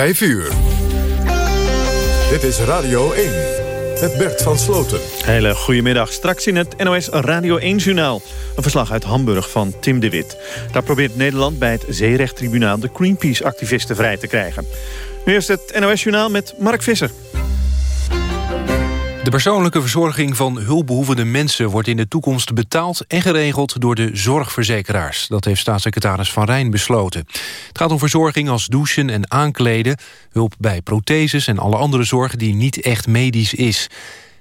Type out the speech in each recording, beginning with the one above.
5 uur. Dit is Radio 1 met Bert van Sloten. Hele goedemiddag. Straks in het NOS Radio 1-journaal. Een verslag uit Hamburg van Tim de Wit. Daar probeert Nederland bij het Zeerechttribunaal... de Greenpeace-activisten vrij te krijgen. Nu eerst het NOS-journaal met Mark Visser. De persoonlijke verzorging van hulpbehoevende mensen... wordt in de toekomst betaald en geregeld door de zorgverzekeraars. Dat heeft staatssecretaris Van Rijn besloten. Het gaat om verzorging als douchen en aankleden... hulp bij protheses en alle andere zorg die niet echt medisch is.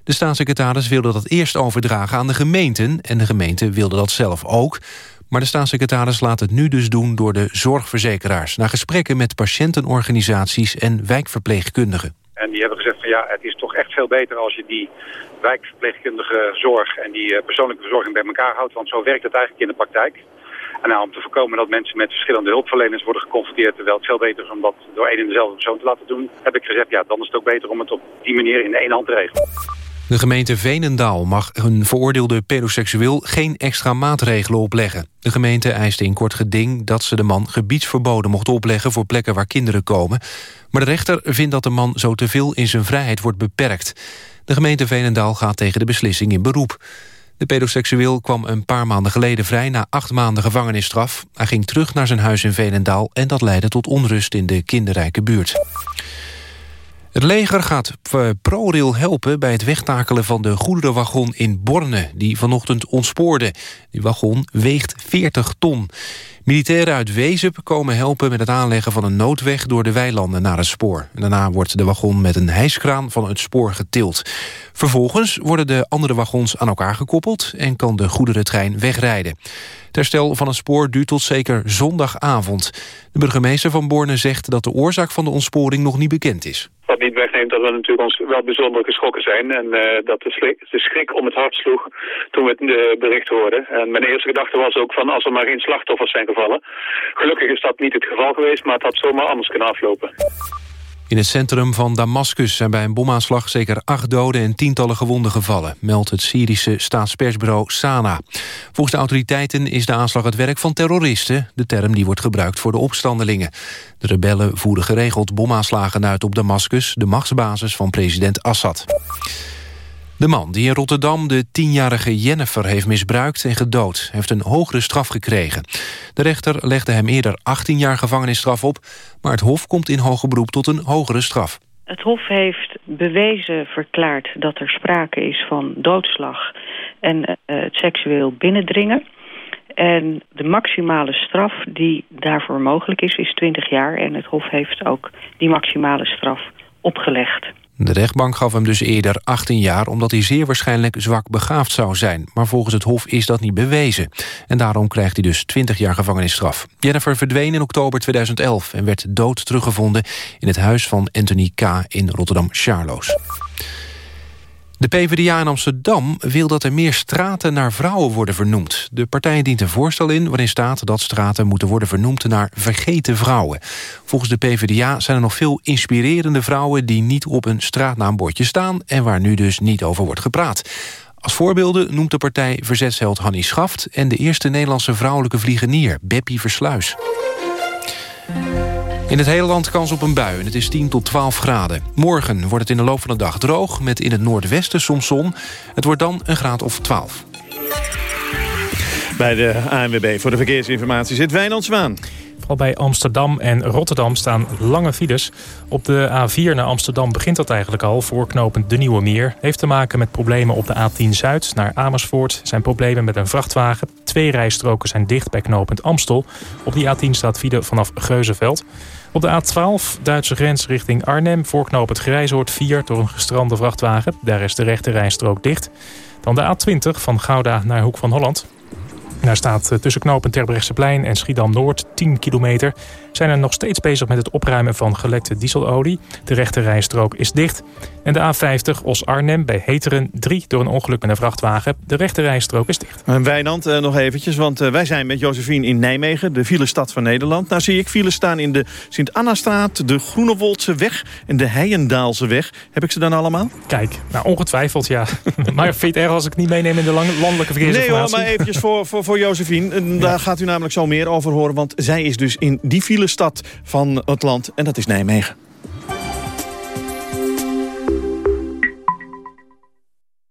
De staatssecretaris wilde dat eerst overdragen aan de gemeenten... en de gemeente wilde dat zelf ook... Maar de staatssecretaris laat het nu dus doen door de zorgverzekeraars... na gesprekken met patiëntenorganisaties en wijkverpleegkundigen. En die hebben gezegd van ja, het is toch echt veel beter als je die wijkverpleegkundige zorg en die eh, persoonlijke verzorging bij elkaar houdt. Want zo werkt het eigenlijk in de praktijk. En nou, om te voorkomen dat mensen met verschillende hulpverleners worden geconfronteerd... terwijl het veel beter is om dat door één en dezelfde persoon te laten doen... heb ik gezegd, ja, dan is het ook beter om het op die manier in één hand te regelen. De gemeente Veenendaal mag een veroordeelde pedoseksueel geen extra maatregelen opleggen. De gemeente eiste in kort geding dat ze de man gebiedsverboden mocht opleggen voor plekken waar kinderen komen. Maar de rechter vindt dat de man zo te veel in zijn vrijheid wordt beperkt. De gemeente Veenendaal gaat tegen de beslissing in beroep. De pedoseksueel kwam een paar maanden geleden vrij na acht maanden gevangenisstraf. Hij ging terug naar zijn huis in Veenendaal en dat leidde tot onrust in de kinderrijke buurt. Het leger gaat eh, ProRail helpen bij het wegtakelen van de goederenwagon in Borne... die vanochtend ontspoorde. Die wagon weegt 40 ton. Militairen uit Wezep komen helpen met het aanleggen van een noodweg... door de weilanden naar het spoor. Daarna wordt de wagon met een hijskraan van het spoor getild. Vervolgens worden de andere wagons aan elkaar gekoppeld... en kan de goederentrein wegrijden. Het herstel van het spoor duurt tot zeker zondagavond. De burgemeester van Borne zegt dat de oorzaak van de ontsporing nog niet bekend is. Wat niet wegneemt dat we natuurlijk ons wel bijzonder geschrokken zijn. En uh, dat de schrik, om het hart sloeg toen we het uh, bericht hoorden. En mijn eerste gedachte was ook van als er maar geen slachtoffers zijn gevallen. Gelukkig is dat niet het geval geweest, maar het had zomaar anders kunnen aflopen. In het centrum van Damascus zijn bij een bomaanslag zeker acht doden en tientallen gewonden gevallen, meldt het Syrische staatspersbureau Sana. Volgens de autoriteiten is de aanslag het werk van terroristen, de term die wordt gebruikt voor de opstandelingen. De rebellen voeren geregeld bomaanslagen uit op Damascus, de machtsbasis van president Assad. De man die in Rotterdam de tienjarige Jennifer heeft misbruikt en gedood... heeft een hogere straf gekregen. De rechter legde hem eerder 18 jaar gevangenisstraf op... maar het Hof komt in hoger beroep tot een hogere straf. Het Hof heeft bewezen verklaard dat er sprake is van doodslag... en uh, het seksueel binnendringen... En de maximale straf die daarvoor mogelijk is, is 20 jaar. En het Hof heeft ook die maximale straf opgelegd. De rechtbank gaf hem dus eerder 18 jaar... omdat hij zeer waarschijnlijk zwak begaafd zou zijn. Maar volgens het Hof is dat niet bewezen. En daarom krijgt hij dus 20 jaar gevangenisstraf. Jennifer verdween in oktober 2011... en werd dood teruggevonden in het huis van Anthony K. in Rotterdam-Charloes. De PvdA in Amsterdam wil dat er meer straten naar vrouwen worden vernoemd. De partij dient een voorstel in waarin staat dat straten moeten worden vernoemd naar vergeten vrouwen. Volgens de PvdA zijn er nog veel inspirerende vrouwen die niet op een straatnaambordje staan en waar nu dus niet over wordt gepraat. Als voorbeelden noemt de partij verzetsheld Hannie Schaft en de eerste Nederlandse vrouwelijke vliegenier Beppie Versluis. In het hele land kans op een bui en het is 10 tot 12 graden. Morgen wordt het in de loop van de dag droog... met in het noordwesten soms zon. Het wordt dan een graad of 12. Bij de ANWB voor de verkeersinformatie zit Wijnand Zwaan. Al bij Amsterdam en Rotterdam staan lange files. Op de A4 naar Amsterdam begint dat eigenlijk al, voorknopend de Nieuwe Meer. Heeft te maken met problemen op de A10 Zuid naar Amersfoort. zijn problemen met een vrachtwagen. Twee rijstroken zijn dicht bij knopend Amstel. Op die A10 staat file vanaf Geuzenveld. Op de A12, Duitse grens richting Arnhem... voorknopend Grijzoord 4 door een gestrande vrachtwagen. Daar is de rechte rijstrook dicht. Dan de A20 van Gouda naar Hoek van Holland. Daar staat eh, tussen knopen Terbrechtseplein en Schiedam-Noord 10 kilometer. Zijn er nog steeds bezig met het opruimen van gelekte dieselolie. De rechte rijstrook is dicht. En de A50 Os-Arnhem bij Heteren 3 door een ongeluk met een vrachtwagen. De rechte rijstrook is dicht. En Wijnand, uh, nog eventjes, want uh, wij zijn met Josephine in Nijmegen... de filestad van Nederland. Nou zie ik files staan in de Sint-Anna-straat, de Groenewoldse weg... en de Heijendaalse weg. Heb ik ze dan allemaal? Kijk, nou ongetwijfeld, ja. maar vind je het erg als ik niet meeneem in de landelijke verkeersinformatie? Nee hoor, maar eventjes voor, voor, voor Josephine. Daar gaat u namelijk zo meer over horen, want zij is dus in die stad van het land. En dat is Nijmegen.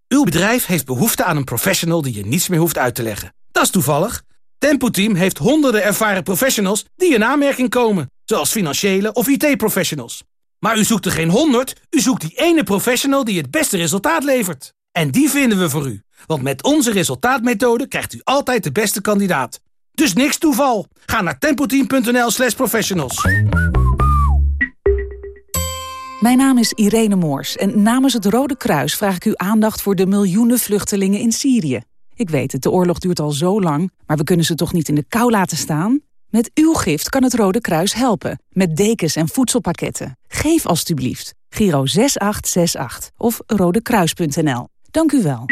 Uw bedrijf heeft behoefte aan een professional die je niets meer hoeft uit te leggen. Dat is toevallig. Tempo Team heeft honderden ervaren professionals die in aanmerking komen. Zoals financiële of IT-professionals. Maar u zoekt er geen honderd, u zoekt die ene professional die het beste resultaat levert. En die vinden we voor u. Want met onze resultaatmethode krijgt u altijd de beste kandidaat. Dus niks toeval. Ga naar tempoteam.nl slash professionals. Mijn naam is Irene Moors en namens het Rode Kruis vraag ik uw aandacht voor de miljoenen vluchtelingen in Syrië. Ik weet het, de oorlog duurt al zo lang, maar we kunnen ze toch niet in de kou laten staan? Met uw gift kan het Rode Kruis helpen, met dekens en voedselpakketten. Geef alstublieft. Giro 6868 of rodekruis.nl. Dank u wel.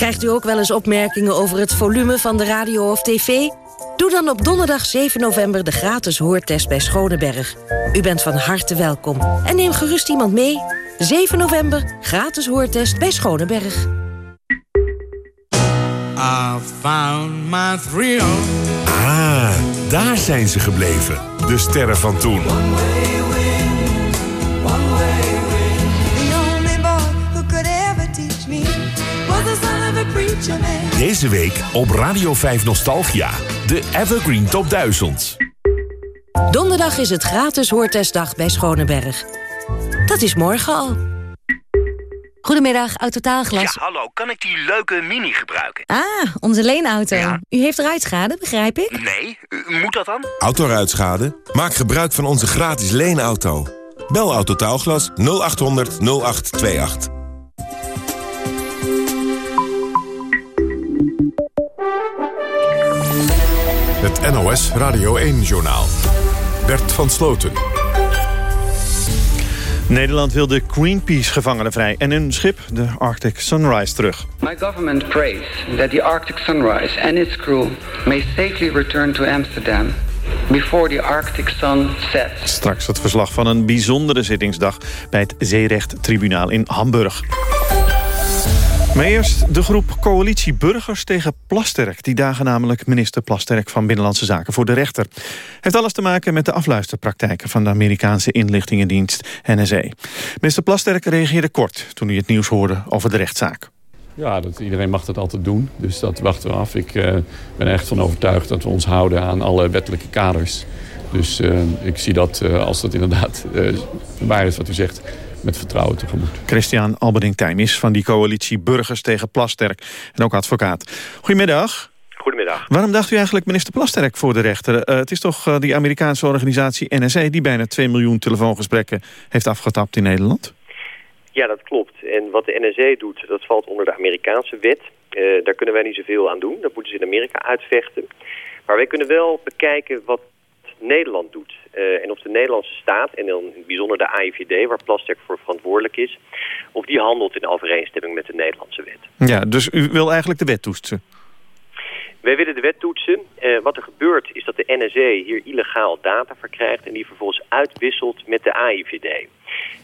Krijgt u ook wel eens opmerkingen over het volume van de radio of tv? Doe dan op donderdag 7 november de gratis hoortest bij Schoneberg. U bent van harte welkom. En neem gerust iemand mee. 7 november, gratis hoortest bij Schoneberg. I found my thrill. Ah, daar zijn ze gebleven. De sterren van toen. Deze week op Radio 5 Nostalgia. De Evergreen Top 1000. Donderdag is het gratis hoortestdag bij Schoneberg. Dat is morgen al. Goedemiddag, Autotaalglas. Ja, hallo. Kan ik die leuke Mini gebruiken? Ah, onze leenauto. Ja. U heeft ruitschade, begrijp ik? Nee, moet dat dan? Autoruitschade? Maak gebruik van onze gratis leenauto. Bel Autotaalglas 0800 0828. Het NOS Radio 1-journaal. Bert van Sloten. Nederland wil de Greenpeace-gevangenen vrij en hun schip, de Arctic Sunrise, terug. My government prays that the Arctic Sunrise and its crew may safely return to Amsterdam before the Arctic sun sets. Straks het verslag van een bijzondere zittingsdag bij het Zeerechttribunaal in Hamburg. Maar eerst de groep coalitie burgers tegen Plasterk. Die dagen namelijk minister Plasterk van Binnenlandse Zaken voor de rechter. Heeft alles te maken met de afluisterpraktijken van de Amerikaanse inlichtingendienst NSA. Minister Plasterk reageerde kort toen hij het nieuws hoorde over de rechtszaak. Ja, dat, iedereen mag dat altijd doen. Dus dat wachten we af. Ik uh, ben echt van overtuigd dat we ons houden aan alle wettelijke kaders. Dus uh, ik zie dat uh, als dat inderdaad waar is wat u zegt met vertrouwen tegemoet. Christian Alberding-Tijm is van die coalitie Burgers tegen Plasterk en ook advocaat. Goedemiddag. Goedemiddag. Waarom dacht u eigenlijk minister Plasterk voor de rechter? Uh, het is toch uh, die Amerikaanse organisatie NSA... die bijna 2 miljoen telefoongesprekken heeft afgetapt in Nederland? Ja, dat klopt. En wat de NSA doet, dat valt onder de Amerikaanse wet. Uh, daar kunnen wij niet zoveel aan doen. Dat moeten ze in Amerika uitvechten. Maar wij kunnen wel bekijken wat Nederland doet. Uh, en of de Nederlandse staat, en dan in het bijzonder de AIVD, waar Plasterk voor verantwoordelijk is, of die handelt in overeenstemming met de Nederlandse wet. Ja, dus u wil eigenlijk de wet toetsen? Wij willen de wet toetsen. Uh, wat er gebeurt is dat de NSA hier illegaal data verkrijgt en die vervolgens uitwisselt met de AIVD.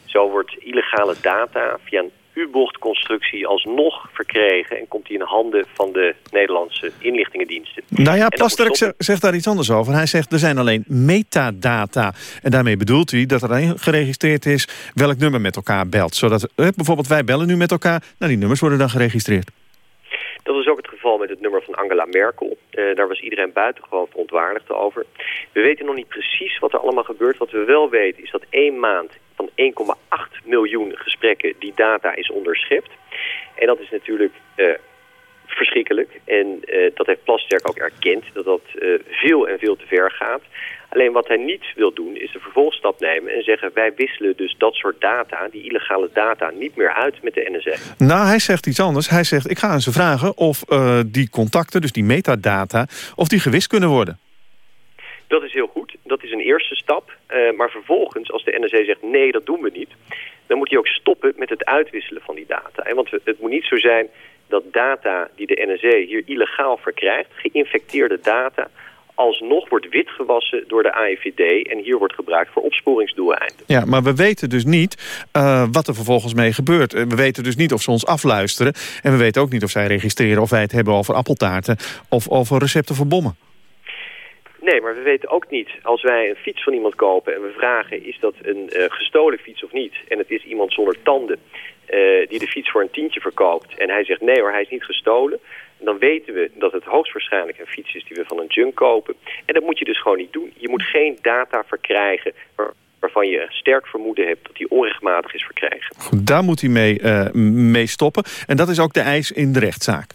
Zo wordt illegale data via een U-bochtconstructie alsnog verkregen... en komt die in handen van de Nederlandse inlichtingendiensten. Nou ja, Plasterk zegt daar iets anders over. Hij zegt er zijn alleen metadata. En daarmee bedoelt hij dat er geregistreerd is welk nummer met elkaar belt. Zodat eh, bijvoorbeeld wij bellen nu met elkaar, nou die nummers worden dan geregistreerd. Dat is ook het geval met het nummer van Angela Merkel. Uh, daar was iedereen buitengewoon verontwaardigd over. We weten nog niet precies wat er allemaal gebeurt. Wat we wel weten is dat één maand van 1,8 miljoen gesprekken die data is onderschept. En dat is natuurlijk uh, verschrikkelijk. En uh, dat heeft Plasterk ook erkend, dat dat uh, veel en veel te ver gaat. Alleen wat hij niet wil doen is de vervolgstap nemen en zeggen... wij wisselen dus dat soort data, die illegale data, niet meer uit met de NSA. Nou, hij zegt iets anders. Hij zegt, ik ga aan ze vragen of uh, die contacten, dus die metadata... of die gewist kunnen worden. Dat is heel goed. Dat is een eerste stap. Uh, maar vervolgens, als de NSA zegt nee, dat doen we niet... dan moet hij ook stoppen met het uitwisselen van die data. Hè? Want het moet niet zo zijn dat data die de NSA hier illegaal verkrijgt... geïnfecteerde data alsnog wordt witgewassen door de AIVD... en hier wordt gebruikt voor opsporingsdoeleinden. Ja, maar we weten dus niet uh, wat er vervolgens mee gebeurt. We weten dus niet of ze ons afluisteren... en we weten ook niet of zij registreren of wij het hebben over appeltaarten... of over recepten voor bommen. Nee, maar we weten ook niet, als wij een fiets van iemand kopen en we vragen is dat een eh, gestolen fiets of niet, en het is iemand zonder tanden eh, die de fiets voor een tientje verkoopt en hij zegt nee hoor, hij is niet gestolen, dan weten we dat het hoogstwaarschijnlijk een fiets is die we van een junk kopen. En dat moet je dus gewoon niet doen. Je moet geen data verkrijgen waar- waarvan je sterk vermoeden hebt dat die onrechtmatig is verkregen. Goed, daar moet hij mee, eh, mee stoppen. En dat is ook de eis in de rechtszaak.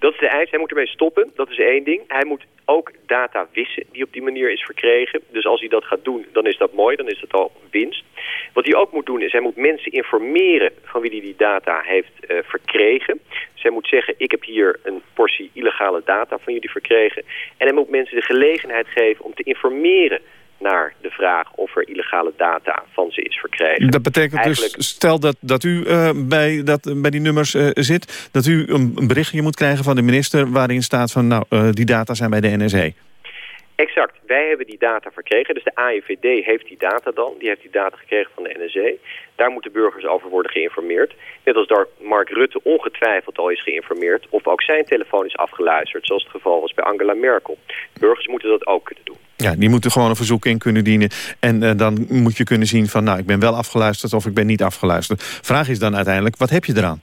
Dat is de eis. Hij moet ermee stoppen. Dat is één ding. Hij moet ook data wissen die op die manier is verkregen. Dus als hij dat gaat doen, dan is dat mooi. Dan is dat al winst. Wat hij ook moet doen, is hij moet mensen informeren van wie hij die data heeft eh, verkregen. Dus hij moet zeggen, ik heb hier een portie illegale data van jullie verkregen. En hij moet mensen de gelegenheid geven om te informeren naar de vraag of er illegale data van ze is verkregen. Dat betekent Eigenlijk- dus, stel dat, dat u eh, bij, dat, bij die nummers eh, zit... dat u een, een berichtje moet krijgen van de minister... waarin staat van, nou, eh, die data zijn bij de NSE. Exact. Wij hebben die data verkregen. Dus de AIVD heeft die data dan. Die heeft die data gekregen van de NSE. Daar moeten burgers over worden geïnformeerd. Net als daar Mark Rutte ongetwijfeld al is geïnformeerd... of ook zijn telefoon is afgeluisterd, zoals het geval was bij Angela Merkel. Burgers moeten dat ook kunnen doen. Ja, die moeten gewoon een verzoek in kunnen dienen. En eh, dan moet je kunnen zien van, nou, ik ben wel afgeluisterd... of ik ben niet afgeluisterd. Vraag is dan uiteindelijk, wat heb je eraan?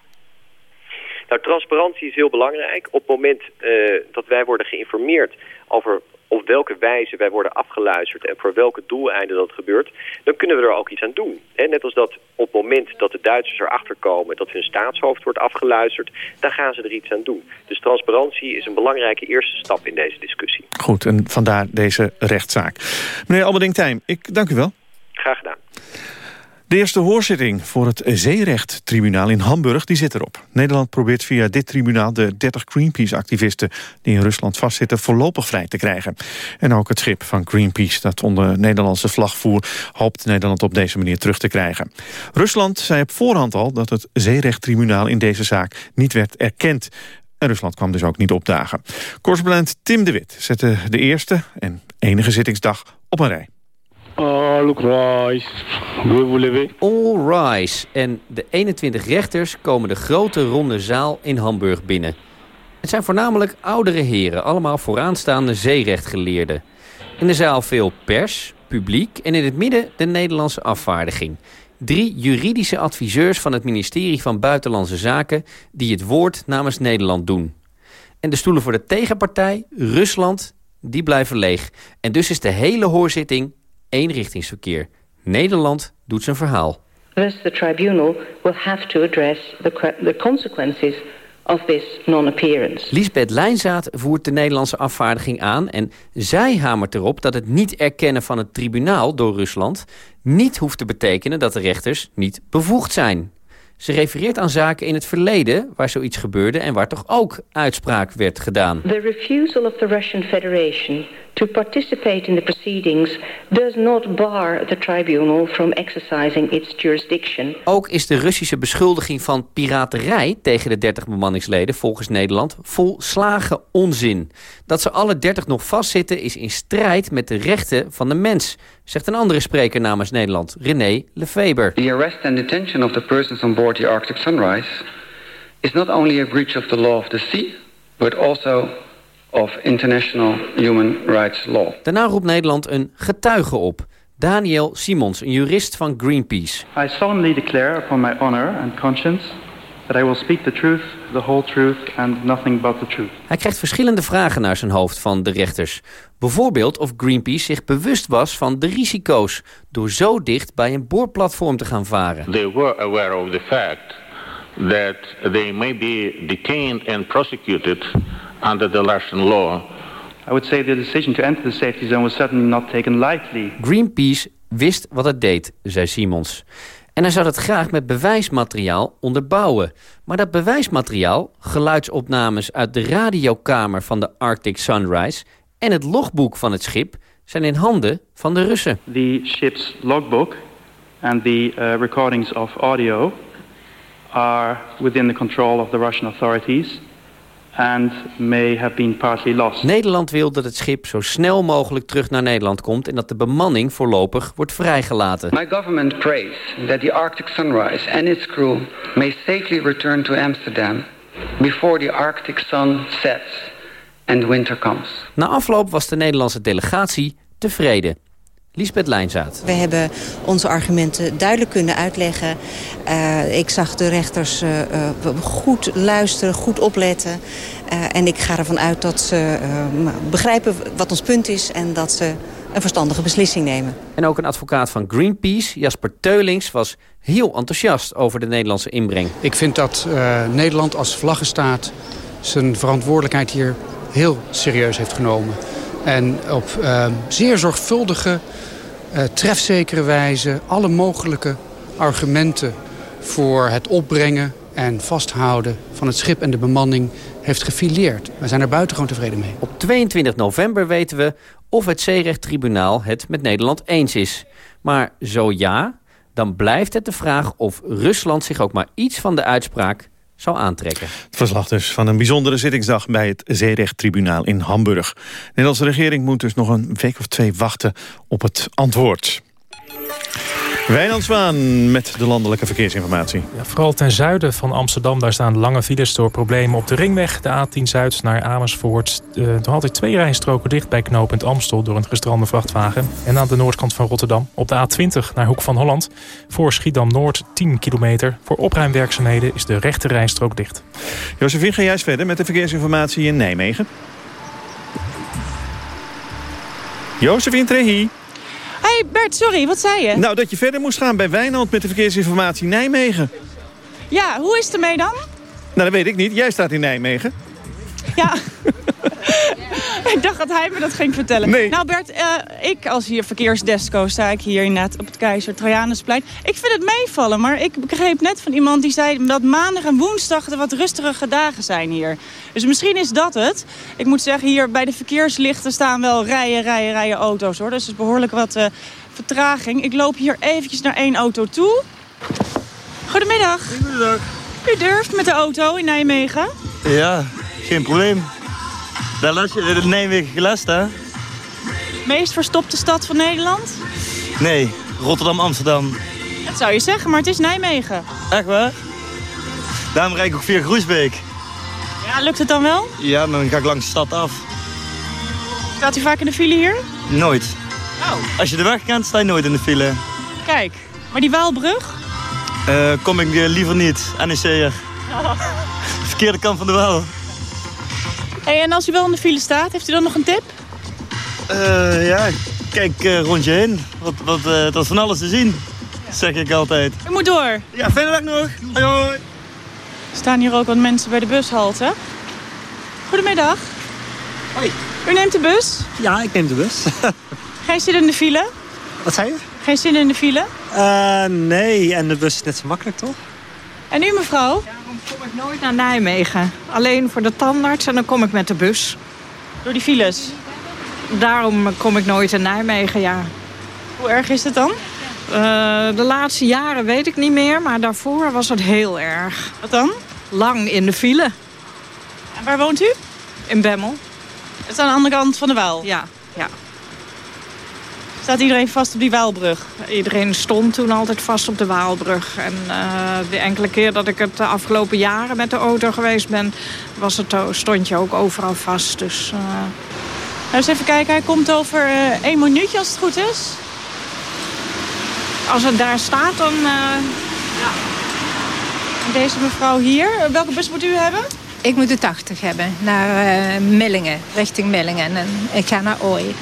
Nou, transparantie is heel belangrijk. Op het moment eh, dat wij worden geïnformeerd over op welke wijze wij worden afgeluisterd en voor welke doeleinden dat gebeurt, dan kunnen we er ook iets aan doen. Net als dat op het moment dat de Duitsers erachter komen dat hun staatshoofd wordt afgeluisterd, dan gaan ze er iets aan doen. Dus transparantie is een belangrijke eerste stap in deze discussie. Goed, en vandaar deze rechtszaak. Meneer Alberding Tijm, ik dank u wel. Graag gedaan. De eerste hoorzitting voor het Zeerechttribunaal in Hamburg die zit erop. Nederland probeert via dit tribunaal de 30 Greenpeace-activisten... die in Rusland vastzitten voorlopig vrij te krijgen. En ook het schip van Greenpeace dat onder Nederlandse vlag voer... hoopt Nederland op deze manier terug te krijgen. Rusland zei op voorhand al dat het Zeerechttribunaal in deze zaak niet werd erkend. En Rusland kwam dus ook niet opdagen. Correspondent Tim de Wit zette de eerste en enige zittingsdag op een rij. All rise. All rise. En de 21 rechters komen de grote ronde zaal in Hamburg binnen. Het zijn voornamelijk oudere heren, allemaal vooraanstaande zeerechtgeleerden. In de zaal veel pers, publiek en in het midden de Nederlandse afvaardiging. Drie juridische adviseurs van het ministerie van Buitenlandse Zaken... die het woord namens Nederland doen. En de stoelen voor de tegenpartij, Rusland, die blijven leeg. En dus is de hele hoorzitting eenrichtingsverkeer. Nederland doet zijn verhaal. Thus, the tribunal will have to address the, the consequences of this non-appearance. Lisbeth Lijnzaad voert de Nederlandse afvaardiging aan... en zij hamert erop dat het niet erkennen van het tribunaal door Rusland... niet hoeft te betekenen dat de rechters niet bevoegd zijn. Ze refereert aan zaken in het verleden waar zoiets gebeurde... en waar toch ook uitspraak werd gedaan. The refusal of the Russian Federation to participate in the proceedings does not bar the tribunal from exercising its jurisdiction. Ook is de Russische beschuldiging van piraterij tegen de 30 bemanningsleden volgens Nederland volslagen onzin. Dat ze alle 30 nog vastzitten is in strijd met de rechten van de mens, zegt een andere spreker namens Nederland, René Lefeber. The arrest and detention of the persons on board the Arctic Sunrise is not only a breach of the law of the sea, but also of international human rights law. Daarna roept Nederland een getuige op. Daniel Simons, een jurist van Greenpeace. I solemnly declare upon my honor and conscience that I will speak the truth, the whole truth and nothing but the truth. Hij krijgt verschillende vragen naar zijn hoofd van de rechters. Bijvoorbeeld of Greenpeace zich bewust was van de risico's... door zo dicht bij een boorplatform te gaan varen. They were aware of the fact that they may be detained and prosecuted under the Russian law. I would say the decision to enter the safety zone was certainly not taken lightly. Greenpeace wist wat het deed, zei Simons. En hij zou dat graag met bewijsmateriaal onderbouwen. Maar dat bewijsmateriaal, geluidsopnames uit de radiokamer van de Arctic Sunrise... en het logboek van het schip zijn in handen van de Russen. The ship's logbook and the uh, recordings of audio are within the control of the Russian authorities and may have been partly lost. Nederland wil dat het schip zo snel mogelijk terug naar Nederland komt... en dat de bemanning voorlopig wordt vrijgelaten. My government prays that the Arctic Sunrise and its crew may safely return to Amsterdam before the Arctic sun sets and winter comes. Na afloop was de Nederlandse delegatie tevreden. Lisbeth Lijnzaad. We hebben onze argumenten duidelijk kunnen uitleggen. Uh, ik zag de rechters uh, uh, goed luisteren, goed opletten. en ik ga ervan uit dat ze begrijpen wat ons punt is... en dat ze een verstandige beslissing nemen. En ook een advocaat van Greenpeace, Jasper Teulings... was heel enthousiast over de Nederlandse inbreng. Ik vind dat Nederland als vlaggenstaat zijn verantwoordelijkheid hier heel serieus heeft genomen. En op zeer zorgvuldige trefzekere wijze alle mogelijke argumenten voor het opbrengen en vasthouden van het schip en de bemanning heeft gefileerd. We zijn er buitengewoon tevreden mee. Op 22 november weten we of het Zeerechttribunaal het met Nederland eens is. Maar zo ja, dan blijft het de vraag of Rusland zich ook maar iets van de uitspraak zou aantrekken. Het verslag dus van een bijzondere zittingsdag bij het Zeerechttribunaal in Hamburg. De Nederlandse regering moet dus nog een week of twee wachten op het antwoord. Wijnand Zwaan met de landelijke verkeersinformatie. Ja, vooral ten zuiden van Amsterdam, daar staan lange files door problemen op de ringweg. De A10 Zuid naar Amersfoort. Uh, er altijd twee rijstroken dicht bij knooppunt Amstel door een gestrande vrachtwagen. En aan de noordkant van Rotterdam op de A20 naar Hoek van Holland. Voor Schiedam Noord 10 kilometer. Voor opruimwerkzaamheden is de rechte rijstrook dicht. Josephine, ga jij eens verder met de verkeersinformatie in Nijmegen? Josephine Trehi. Hey Bert, sorry, wat zei je? Nou, dat je verder moest gaan bij Wijnand met de verkeersinformatie Nijmegen. Ja, hoe is het ermee dan? Nou, dat weet ik niet. Jij staat in Nijmegen. Ja. ik dacht dat hij me dat ging vertellen. Nee. Nou Bert, uh, ik als hier verkeersdesco sta ik hier net op het Keizer Trajanusplein. Ik vind het meevallen, maar ik begreep net van iemand die zei dat maandag en woensdag er wat rustige dagen zijn hier. Dus misschien is dat het. Ik moet zeggen, hier bij de verkeerslichten staan wel rijen, rijen, rijen auto's hoor. Dus er is behoorlijk wat uh, vertraging. Ik loop hier eventjes naar één auto toe. Goedemiddag. Goedemiddag. U durft met de auto in Nijmegen? Ja, geen probleem. Daar las je de Nijmegen gelast, hè? Meest verstopte stad van Nederland? Nee, Rotterdam-Amsterdam. Dat zou je zeggen, maar het is Nijmegen. Echt waar? Daarom rijd ik ook via Groesbeek. Ja, lukt het dan wel? Ja, dan ga ik langs de stad af. Staat u vaak in de file hier? Nooit. Oh. Als je de weg kent, sta je nooit in de file. Kijk, maar die Waalbrug? Uh, kom ik liever niet, NEC'er. Oh. De verkeerde kant van de Waal. Hey, en als u wel in de file staat, heeft u dan nog een tip? Uh, ja, kijk uh, rond je heen. Wat, wat, uh, dat is van alles te zien, zeg ik altijd. U moet door. Ja, fijne dag nog. Hoi, hoi. Er staan hier ook wat mensen bij de bushalte. Goedemiddag. Hoi. U neemt de bus? Ja, ik neem de bus. Geen zin in de file? Wat zei je? Geen zin in de file? Uh, nee, en de bus is net zo makkelijk, toch? En u, mevrouw? Daarom kom ik nooit naar Nijmegen. Alleen voor de tandarts en dan kom ik met de bus. Door die files? Daarom kom ik nooit in Nijmegen, ja. Hoe erg is het dan? Uh, de laatste jaren weet ik niet meer, maar daarvoor was het heel erg. Wat dan? Lang in de file. En waar woont u? In Bemmel. Het is aan de andere kant van de Waal? Ja, ja. Staat iedereen vast op die Waalbrug? Iedereen stond toen altijd vast op de Waalbrug. En uh, de enkele keer dat ik het de afgelopen jaren met de auto geweest ben... Was het, stond je ook overal vast. Dus, uh... nou, eens even kijken, hij komt over uh, één minuutje als het goed is. Als het daar staat, dan... Ja. Deze mevrouw hier, welke bus moet u hebben? Ik moet de 80 hebben, naar Millingen, richting Millingen. En ik ga naar Ooi.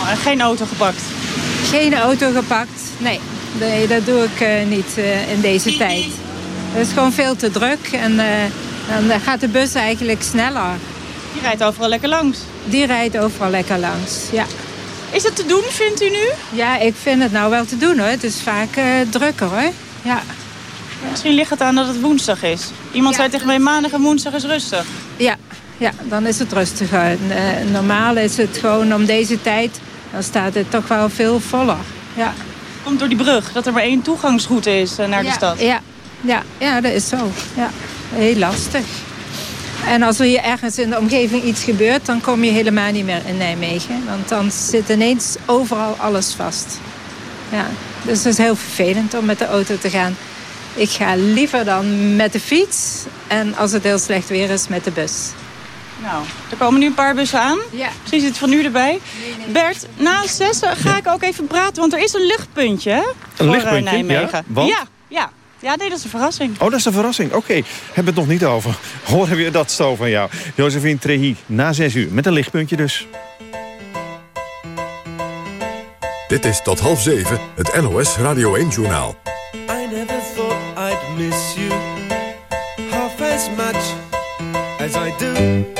Oh, en geen auto gepakt? Geen auto gepakt, nee. Nee, dat doe ik uh, niet uh, in deze tijd. Het is gewoon veel te druk en dan gaat de bus eigenlijk sneller. Die rijdt overal lekker langs? Die rijdt overal lekker langs, ja. Is het te doen, vindt u nu? Ja, ik vind het nou wel te doen hoor. Het is vaak drukker hoor, ja. Misschien ligt het aan dat het woensdag is. Iemand ja, zei tegen mij maandag en woensdag is rustig. Ja, ja, dan is het rustiger. Normaal is het gewoon om deze tijd, dan staat het toch wel veel voller. Ja. Komt door die brug, dat er maar één toegangsroute is uh, naar ja, de stad. Ja, ja, ja, dat is zo. Ja. Heel lastig. En als er hier ergens in de omgeving iets gebeurt, dan kom je helemaal niet meer in Nijmegen. Want dan zit ineens overal alles vast. Ja. Dus het is heel vervelend om met de auto te gaan. Ik ga liever dan met de fiets en als het heel slecht weer is met de bus. Nou, er komen nu een paar bussen aan. Ja. Misschien zit van nu erbij. Bert, na zes ga ik ook even praten, want er is een lichtpuntje, hè? Een voor, eh, lichtpuntje? Nijmegen. Ja, want? Ja, ja. Ja, nee, dat is een verrassing. Oh, dat is een verrassing. Oké, hebben we het nog niet over. Horen we dat zo van jou. Josephine Trehi, na zes uur. Met een lichtpuntje dus. Dit is tot half zeven het NOS Radio 1-journaal. I never thought I'd miss you half as much as I do.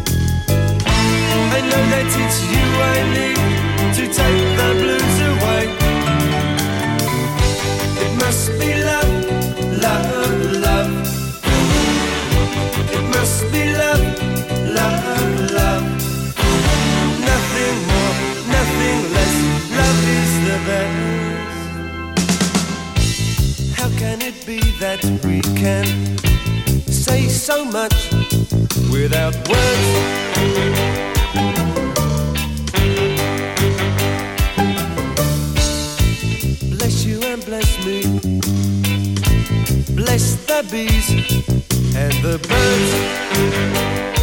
know that it's you I need to take the blues away. It must be love, love, love. It must be love, love, love. Nothing more, nothing less. Love is the best. How can it be that we can say so much without words? Bless you and bless me. Bless the bees and the birds.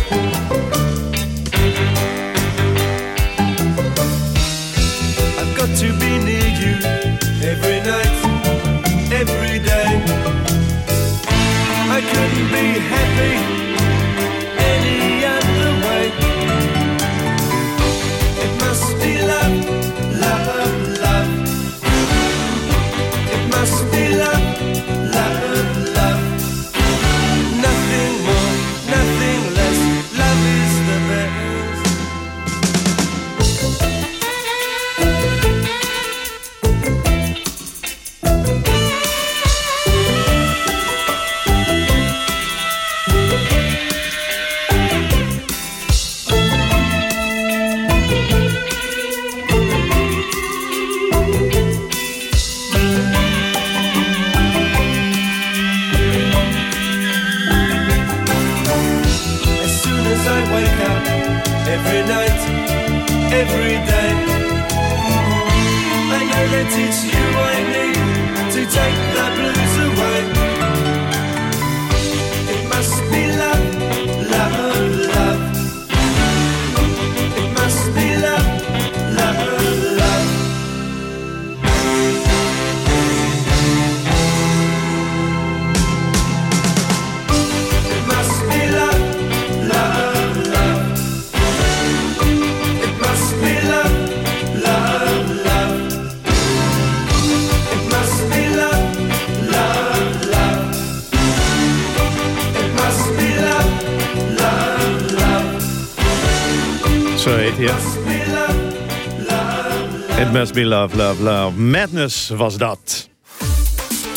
Love, love, love. Madness was dat.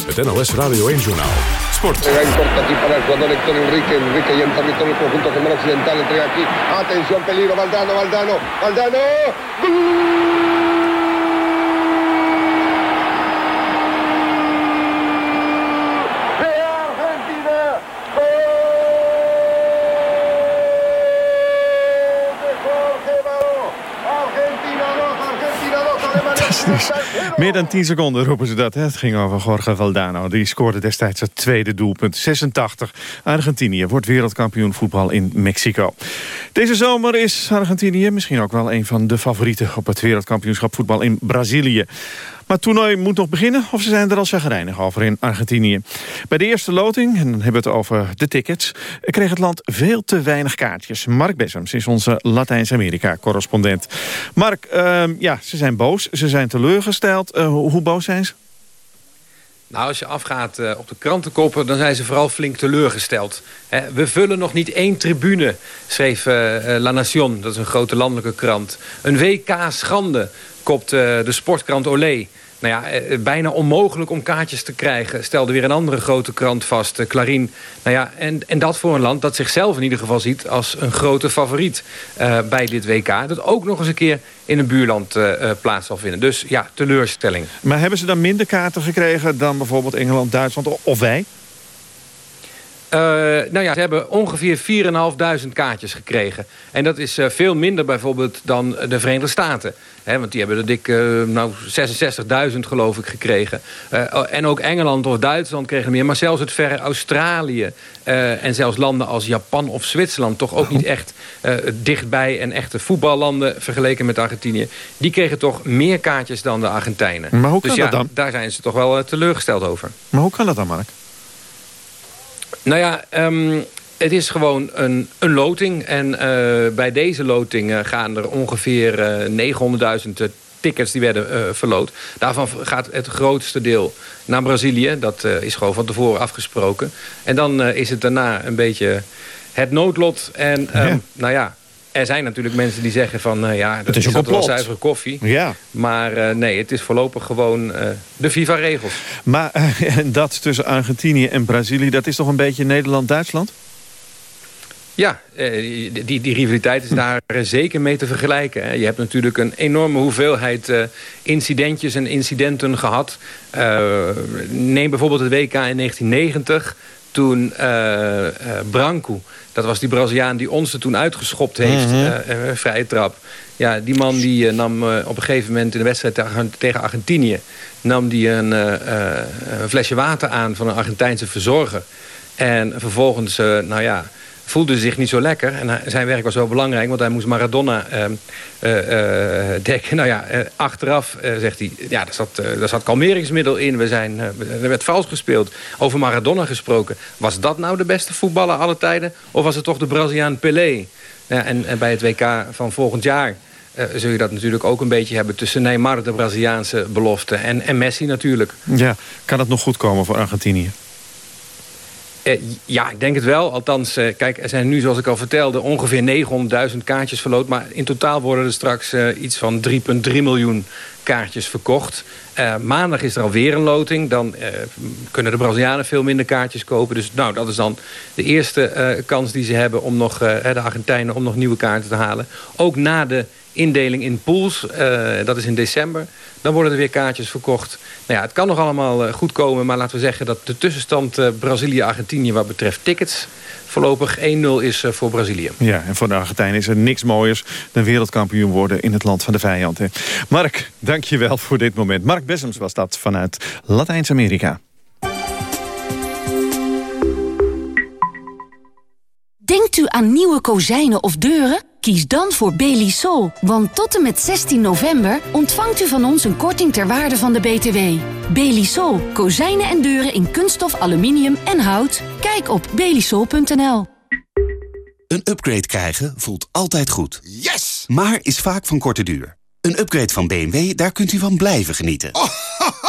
Het NOS Radio 1-journaal. Sport. En corta aquí para el jugador Héctor Enrique. Enrique ya en territorio del conjunto gemelo occidental. Entrega aquí. Atención, peligro. Valdano, Valdano, Valdano. ¡De meer dan 10 seconden roepen ze dat. Het ging over Jorge Valdano. Die scoorde destijds het tweede doelpunt. 86. Argentinië wordt wereldkampioen voetbal in Mexico. Deze zomer is Argentinië misschien ook wel een van de favorieten... op het wereldkampioenschap voetbal in Brazilië. Maar het toernooi moet nog beginnen of ze zijn er al chagrijnig over in Argentinië. Bij de eerste loting, en dan hebben we het over de tickets... kreeg het land veel te weinig kaartjes. Mark Bessems is onze Latijns-Amerika-correspondent. Mark, ehm, ja, ze zijn boos, ze zijn teleurgesteld. Eh, hoe, boos zijn ze? Nou, als je afgaat eh, op de krantenkoppen, dan zijn ze vooral flink teleurgesteld. We vullen nog niet één tribune, schreef eh, La Nation. Dat is een grote landelijke krant. Een WK schande, kopt de sportkrant Olé. Nou ja, eh, bijna onmogelijk om kaartjes te krijgen. Stelde weer een andere grote krant vast, uh, Clarin. Nou ja, en, en dat voor een land dat zichzelf in ieder geval ziet... als een grote favoriet uh, bij dit WK. Dat ook nog eens een keer in een buurland plaats zal vinden. Dus ja, teleurstelling. Maar hebben ze dan minder kaarten gekregen dan bijvoorbeeld Engeland, Duitsland of wij? Uh, nou ja, ze hebben ongeveer 4.500 kaartjes gekregen. En dat is uh, veel minder bijvoorbeeld dan de Verenigde Staten. He, want die hebben er dik uh, nou, 66.000 geloof ik gekregen. en ook Engeland of Duitsland kregen meer. Maar zelfs het verre Australië en zelfs landen als Japan of Zwitserland... toch ook niet echt dichtbij en echte voetballanden vergeleken met Argentinië... die kregen toch meer kaartjes dan de Argentijnen. Maar hoe dus kan ja, dat dan? daar zijn ze toch wel teleurgesteld over. Maar hoe kan dat dan, Mark? Nou ja, um, het is gewoon een, een loting. En uh, bij deze loting uh, gaan er ongeveer uh, 900.000 tickets die werden verloot. Daarvan gaat het grootste deel naar Brazilië. Dat is gewoon van tevoren afgesproken. En dan is het daarna een beetje het noodlot. En um, ja. nou ja, er zijn natuurlijk mensen die zeggen van... Uh, ja, dat het is, is een wel zuivere koffie. Ja. Maar uh, nee, het is voorlopig gewoon uh, de FIFA-regels. Maar dat tussen Argentinië en Brazilië... dat is toch een beetje Nederland-Duitsland? Ja, die, die, die rivaliteit is daar zeker mee te vergelijken. Je hebt natuurlijk een enorme hoeveelheid incidentjes en incidenten gehad. neem bijvoorbeeld het WK in 1990 toen uh, uh, Branco, dat was die Braziliaan die ons er toen uitgeschopt heeft, mm -hmm. uh, vrije trap. Ja, die man die nam op een gegeven moment in de wedstrijd tegen Argentinië... nam die een, een flesje water aan van een Argentijnse verzorger. En vervolgens, nou ja, voelde zich niet zo lekker. En zijn werk was wel belangrijk, want hij moest Maradona uh, uh, dekken. Nou ja, achteraf zegt hij, ja, daar zat, zat kalmeringsmiddel in. We zijn, er werd vals gespeeld. Over Maradona gesproken. Was dat nou de beste voetballer alle tijden? Of was het toch de Braziliaan Pelé? Ja, en, bij het WK van volgend jaar... Zul je dat natuurlijk ook een beetje hebben tussen Neymar, de Braziliaanse belofte, en, en Messi natuurlijk. Ja, kan het nog goed komen voor Argentinië? Uh, ja, ik denk het wel. Althans, uh, kijk, er zijn nu, zoals ik al vertelde... ongeveer 900.000 kaartjes verloot. Maar in totaal worden er straks uh, iets van 3,3 miljoen kaartjes verkocht. maandag is er alweer een loting. Dan kunnen de Brazilianen veel minder kaartjes kopen. Dus nou, dat is dan de eerste kans die ze hebben... om nog, de Argentijnen om nog nieuwe kaarten te halen. Ook na de indeling in pools, dat is in december... Dan worden er weer kaartjes verkocht. Nou ja, het kan nog allemaal uh, goed komen. Maar laten we zeggen dat de tussenstand uh, Brazilië-Argentinië... wat betreft tickets voorlopig 1-0 is uh, voor Brazilië. Ja, en voor de Argentijnen is er niks mooiers... dan wereldkampioen worden in het land van de vijand. Hè. Mark, dank je wel voor dit moment. Mark Bessems was dat vanuit Latijns-Amerika. Denkt u aan nieuwe kozijnen of deuren? Kies dan voor Belisol, want tot en met 16 november ontvangt u van ons een korting ter waarde van de BTW. Belisol, kozijnen en deuren in kunststof, aluminium en hout. Kijk op belisol.nl. Een upgrade krijgen voelt altijd goed. Yes! Maar is vaak van korte duur. Een upgrade van BMW, daar kunt u van blijven genieten. Oh,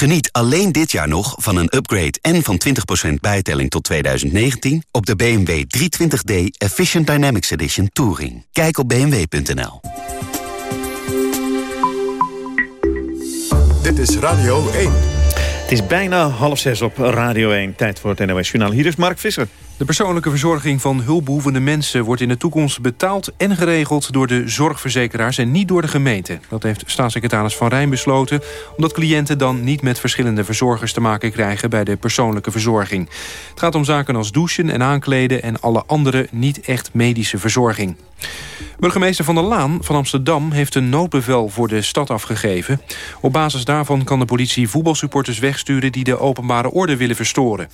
Geniet alleen dit jaar nog van een upgrade en van 20% bijtelling tot 2019 op de BMW 320d Efficient Dynamics Edition Touring. Kijk op bmw.nl. Dit is Radio 1. Het is bijna half zes op Radio 1. Tijd voor het NOS Journaal. Hier is Mark Visser. De persoonlijke verzorging van hulpbehoevende mensen... wordt in de toekomst betaald en geregeld door de zorgverzekeraars... en niet door de gemeente. Dat heeft staatssecretaris Van Rijn besloten... omdat cliënten dan niet met verschillende verzorgers te maken krijgen... bij de persoonlijke verzorging. Het gaat om zaken als douchen en aankleden... en alle andere niet echt medische verzorging. Burgemeester Van der Laan van Amsterdam heeft een noodbevel voor de stad afgegeven. Op basis daarvan kan de politie voetbalsupporters wegsturen... die de openbare orde willen verstoren.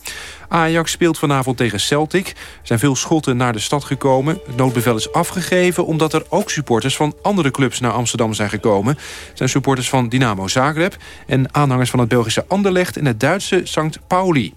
Ajax speelt vanavond tegen Celtic. Er zijn veel schotten naar de stad gekomen. Het noodbevel is afgegeven omdat er ook supporters van andere clubs naar Amsterdam zijn gekomen. Zijn supporters van Dynamo Zagreb en aanhangers van het Belgische Anderlecht en het Duitse St. Pauli.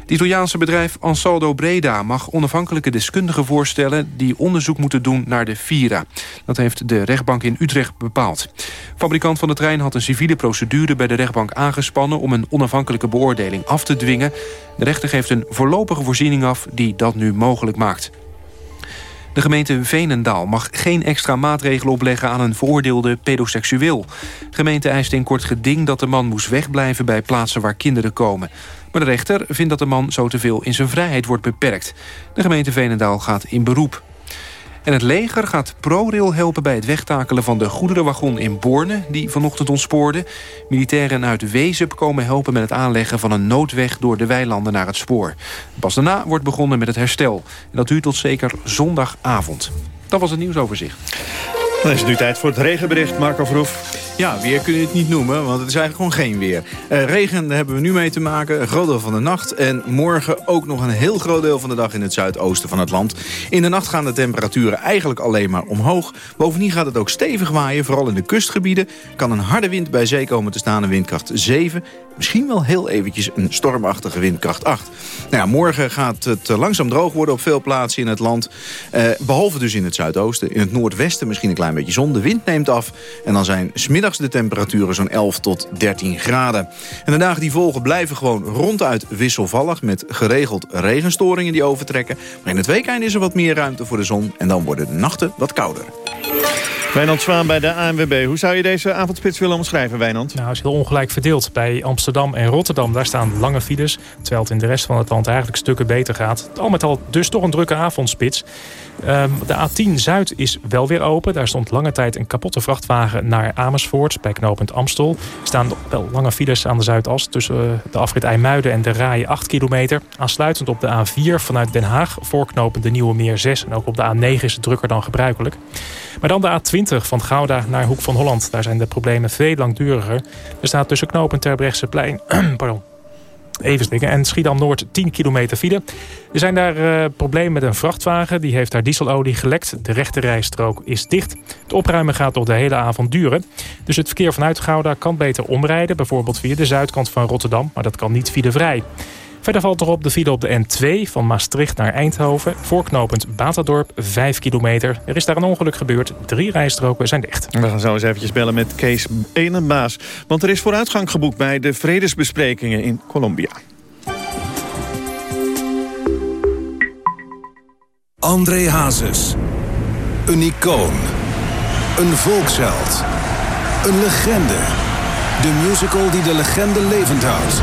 Het Italiaanse bedrijf Ansaldo Breda mag onafhankelijke deskundigen voorstellen... die onderzoek moeten doen naar de Vira. Dat heeft de rechtbank in Utrecht bepaald. Fabrikant van de trein had een civiele procedure bij de rechtbank aangespannen... om een onafhankelijke beoordeling af te dwingen. De rechter geeft een voorlopige voorziening af die dat nu mogelijk maakt. De gemeente Veenendaal mag geen extra maatregelen opleggen aan een veroordeelde pedoseksueel. De gemeente eist in kort geding dat de man moest wegblijven bij plaatsen waar kinderen komen. Maar de rechter vindt dat de man zo te veel in zijn vrijheid wordt beperkt. De gemeente Veenendaal gaat in beroep. En het leger gaat ProRail helpen bij het wegtakelen van de goederenwagon in Borne... die vanochtend ontspoorde. Militairen uit Wezep komen helpen met het aanleggen van een noodweg... door de weilanden naar het spoor. Pas daarna wordt begonnen met het herstel. En dat duurt tot zeker zondagavond. Dat was het nieuwsoverzicht. Dan is het nu tijd voor het regenbericht, Marco Verhoef. Ja, weer kun je het niet noemen, want het is eigenlijk gewoon geen weer. Uh, regen hebben we nu mee te maken, een groot deel van de nacht. En morgen ook nog een heel groot deel van de dag in het zuidoosten van het land. In de nacht gaan de temperaturen eigenlijk alleen maar omhoog. Bovendien gaat het ook stevig waaien, vooral in de kustgebieden. Kan een harde wind bij zee komen te staan, een windkracht 7. Misschien wel heel eventjes een stormachtige windkracht 8. Nou ja, morgen gaat het langzaam droog worden op veel plaatsen in het land. Uh, behalve dus in het zuidoosten. In het noordwesten misschien een klein beetje zon. De wind neemt af en dan zijn smiddags de temperaturen zo'n 11 tot 13 graden. En de dagen die volgen blijven gewoon ronduit wisselvallig... met geregeld regenstoringen die overtrekken. Maar in het weekend is er wat meer ruimte voor de zon... en dan worden de nachten wat kouder. Wijnand Zwaan bij de ANWB. Hoe zou je deze avondspits willen omschrijven, Wijnand? Nou, het is heel ongelijk verdeeld. Bij Amsterdam en Rotterdam, daar staan lange files. Terwijl het in de rest van het land eigenlijk stukken beter gaat. Al met al dus toch een drukke avondspits. Um, de A10 Zuid is wel weer open. Daar stond lange tijd een kapotte vrachtwagen naar Amersfoort... bij knooppunt Amstel. Er staan wel lange files aan de Zuidas... tussen de afrit IJmuiden en de Raaien 8 kilometer. Aansluitend op de A4 vanuit Den Haag... voorknopend de Nieuwe Meer 6. En ook op de A9 is het drukker dan gebruikelijk. Maar dan de A20 van Gouda naar Hoek van Holland. Daar zijn de problemen veel langduriger. Er staat tussen knooppunt Terbrechtseplein... pardon, even stikken. En Schiedam-Noord 10 kilometer file. Er zijn daar uh, problemen met een vrachtwagen. Die heeft daar dieselolie gelekt. De rechterrijstrook is dicht. Het opruimen gaat nog de hele avond duren. Dus het verkeer vanuit Gouda kan beter omrijden. Bijvoorbeeld via de zuidkant van Rotterdam. Maar dat kan niet filevrij. Verder valt er op de file op de N2 van Maastricht naar Eindhoven. Voorknopend Baterdorp, 5 kilometer. Er is daar een ongeluk gebeurd. Drie rijstroken zijn dicht. We gaan zo eens eventjes bellen met Kees Enenbaas. Want er is vooruitgang geboekt bij de vredesbesprekingen in Colombia. André Hazes. Een icoon. Een volksheld. Een legende. De musical die de legende levend houdt.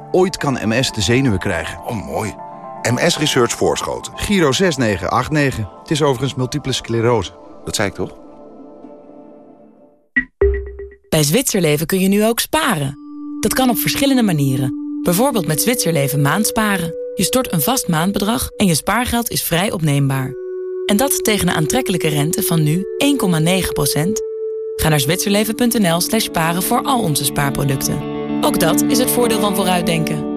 Ooit kan MS de zenuwen krijgen. Oh, mooi. MS Research Voorschoten. Giro 6989. Het is overigens multiple sclerose. Dat zei ik toch? Bij Zwitserleven kun je nu ook sparen. Dat kan op verschillende manieren. Bijvoorbeeld met Zwitserleven maandsparen. Je stort een vast maandbedrag en je spaargeld is vrij opneembaar. En dat tegen een aantrekkelijke rente van nu 1,9%. Ga naar zwitserleven.nl slash sparen voor al onze spaarproducten. Ook dat is het voordeel van vooruitdenken.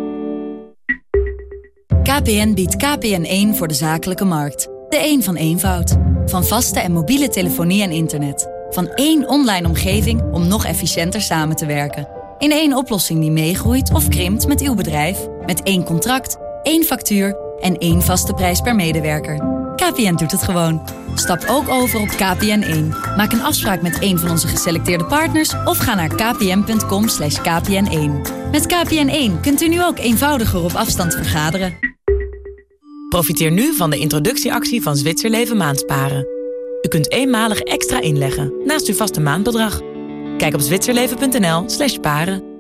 KPN biedt KPN1 voor de zakelijke markt. De een van eenvoud. Van vaste en mobiele telefonie en internet. Van één online omgeving om nog efficiënter samen te werken. In één oplossing die meegroeit of krimpt met uw bedrijf. Met één contract, één factuur en één vaste prijs per medewerker. KPN doet het gewoon. Stap ook over op KPN1. Maak een afspraak met een van onze geselecteerde partners... of ga naar kpn.com kpn1. Met KPN1 kunt u nu ook eenvoudiger op afstand vergaderen. Profiteer nu van de introductieactie van Zwitserleven Maandsparen. U kunt eenmalig extra inleggen naast uw vaste maandbedrag. Kijk op zwitserleven.nl slash sparen.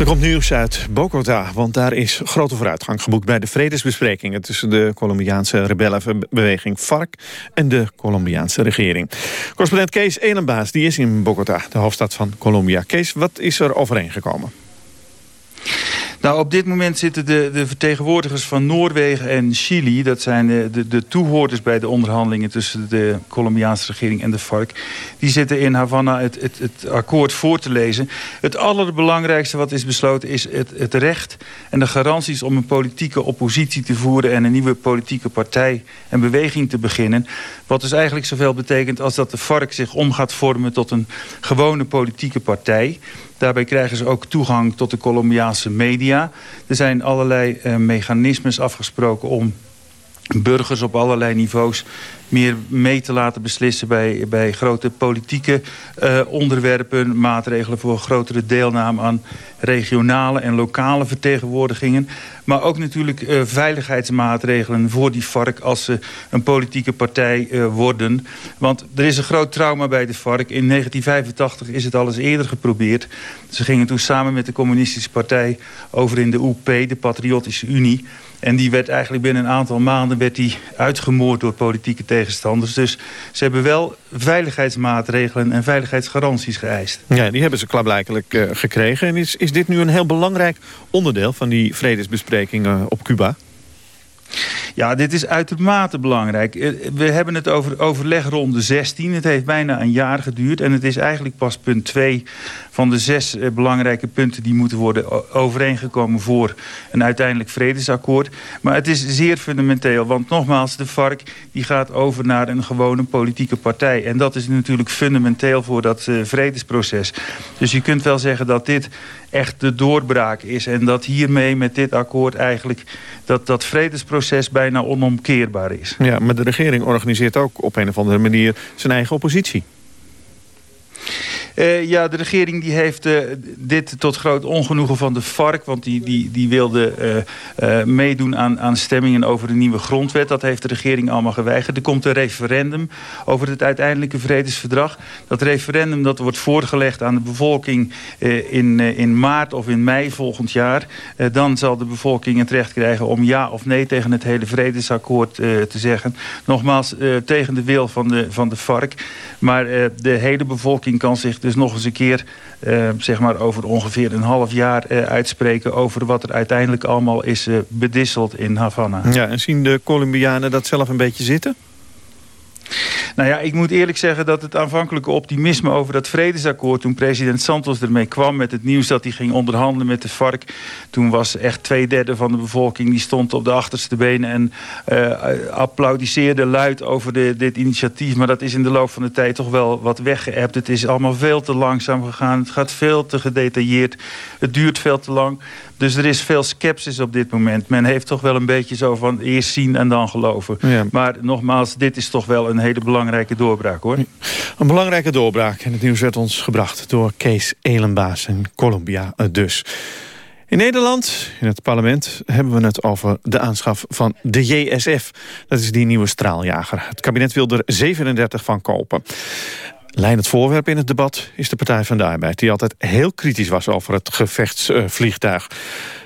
Er komt nieuws uit Bogota, want daar is grote vooruitgang geboekt... bij de vredesbesprekingen tussen de Colombiaanse rebellenbeweging FARC... en de Colombiaanse regering. Correspondent Kees Elenbaas die is in Bogota, de hoofdstad van Colombia. Kees, wat is er overeengekomen? Nou, op dit moment zitten de, de vertegenwoordigers van Noorwegen en Chili... dat zijn de, de, de, toehoorders bij de onderhandelingen tussen de Colombiaanse regering en de FARC... die zitten in Havana het, het, het akkoord voor te lezen. Het allerbelangrijkste wat is besloten is het, het recht en de garanties... om een politieke oppositie te voeren en een nieuwe politieke partij en beweging te beginnen. Wat dus eigenlijk zoveel betekent als dat de FARC zich om gaat vormen tot een gewone politieke partij... Daarbij krijgen ze ook toegang tot de Colombiaanse media. Er zijn allerlei uh, mechanismes afgesproken om burgers op allerlei niveaus meer mee te laten beslissen bij, bij grote politieke uh, onderwerpen. Maatregelen voor grotere deelname aan regionale en lokale vertegenwoordigingen. Maar ook natuurlijk uh, veiligheidsmaatregelen voor die FARC als ze een politieke partij uh, worden. Want er is een groot trauma bij de FARC. In 1985 is het al eens eerder geprobeerd. Ze gingen toen samen met de communistische partij over in de UP, de Patriotische Unie... En die werd eigenlijk binnen een aantal maanden werd die uitgemoord door politieke tegenstanders. Dus ze hebben wel veiligheidsmaatregelen en veiligheidsgaranties geëist. Ja, die hebben ze klaarblijkelijk uh, gekregen. En is, is dit nu een heel belangrijk onderdeel van die vredesbesprekingen op Cuba? Ja, dit is uitermate belangrijk. Eh, we hebben het over overlegronde 16. Het heeft bijna een jaar geduurd. En het is eigenlijk pas punt 2 van de zes eh, belangrijke punten... die moeten worden overeengekomen voor een uiteindelijk vredesakkoord. Maar het is zeer fundamenteel. Want nogmaals, de FARC die gaat over naar een gewone politieke partij. En dat is natuurlijk fundamenteel voor dat uh, vredesproces. Dus je kunt wel zeggen dat dit echt de doorbraak is. En dat hiermee met dit akkoord eigenlijk dat, dat vredesproces bijna onomkeerbaar is. Ja, maar de regering organiseert ook op een of andere manier zijn eigen oppositie. Uh, ja, de regering die heeft uh, dit tot groot ongenoegen van de FARC... want die, die, die wilde uh, meedoen aan, aan stemmingen over de nieuwe grondwet. Dat heeft de regering allemaal geweigerd. Er komt een referendum over het uiteindelijke vredesverdrag. Dat referendum dat wordt voorgelegd aan de bevolking in, in maart of in mei volgend jaar. dan zal de bevolking het recht krijgen om ja of nee tegen het hele vredesakkoord te zeggen. Nogmaals, tegen de wil van de, van de FARC. Maar de hele bevolking kan zich dus nog eens een keer uh, zeg maar over ongeveer een half jaar uh, uitspreken... over wat er uiteindelijk allemaal is uh, bedisseld in Havana. Ja, en zien de Colombianen dat zelf een beetje zitten? Nou ja, ik moet eerlijk zeggen dat het aanvankelijke optimisme over dat vredesakkoord... toen president Santos ermee kwam met het nieuws dat hij ging onderhandelen met de FARC... toen was echt twee derde van de bevolking die stond op de achterste benen... en uh, applaudisseerde luid over dit initiatief. Maar dat is in de loop van de tijd toch wel wat weggeëpt. Het is allemaal veel te langzaam gegaan. Het gaat veel te gedetailleerd. Het duurt veel te lang. Dus er is veel sceptisch op dit moment. Men heeft toch wel een beetje zo van eerst zien en dan geloven. Ja. Maar nogmaals, dit is toch wel een hele belangrijke doorbraak hoor. Een belangrijke doorbraak. En het nieuws werd ons gebracht door Kees Elenbaas in Colombia dus. In Nederland, in het parlement, hebben we het over de aanschaf van de JSF. Dat is die nieuwe straaljager. Het kabinet wil er 37 van kopen. Leidend voorwerp in het debat is de Partij van de Arbeid... die altijd heel kritisch was over het gevechtsvliegtuig.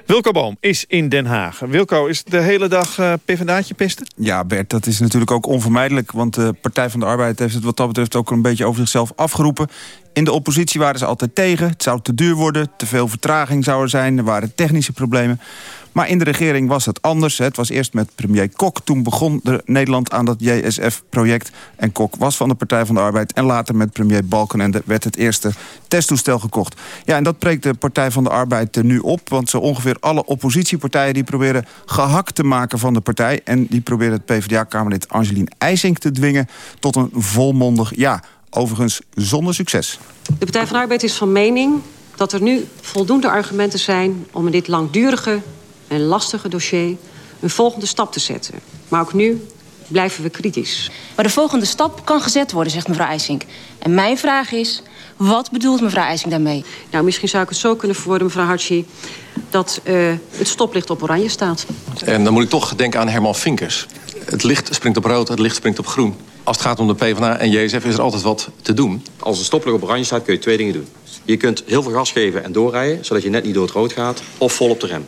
Wilco Boom is in Den Haag. Wilco, is de hele dag uh, PvdA'tje pesten? Ja, Bert, dat is natuurlijk ook onvermijdelijk. Want de Partij van de Arbeid heeft het wat dat betreft ook een beetje over zichzelf afgeroepen. In de oppositie waren ze altijd tegen. Het zou te duur worden, te veel vertraging zou er zijn. Er waren technische problemen. Maar in de regering was het anders. Het was eerst met premier Kok. Toen begon de Nederland aan dat JSF-project. En Kok was van de Partij van de Arbeid. En later met premier Balkenende werd het eerste testtoestel gekocht. Ja, en dat preekt de Partij van de Arbeid nu op. Want zo ongeveer alle oppositiepartijen... die proberen gehakt te maken van de partij. En die proberen het PvdA-kamerlid Angelien IJsink te dwingen... tot een volmondig ja. Overigens zonder succes. De Partij van de Arbeid is van mening dat er nu voldoende argumenten zijn... om in dit langdurige en lastige dossier een volgende stap te zetten. Maar ook nu blijven we kritisch. Maar de volgende stap kan gezet worden, zegt mevrouw IJsink. En mijn vraag is, wat bedoelt mevrouw IJsink daarmee? Nou, misschien zou ik het zo kunnen verwoorden, mevrouw Hartje... dat uh, het stoplicht op oranje staat. En dan moet ik toch denken aan Herman Vinkers. Het licht springt op rood, het licht springt op groen. Als het gaat om de PvdA en JSF is er altijd wat te doen. Als het stoplicht op oranje staat kun je twee dingen doen. Je kunt heel veel gas geven en doorrijden... zodat je net niet door het rood gaat, of vol op de rem.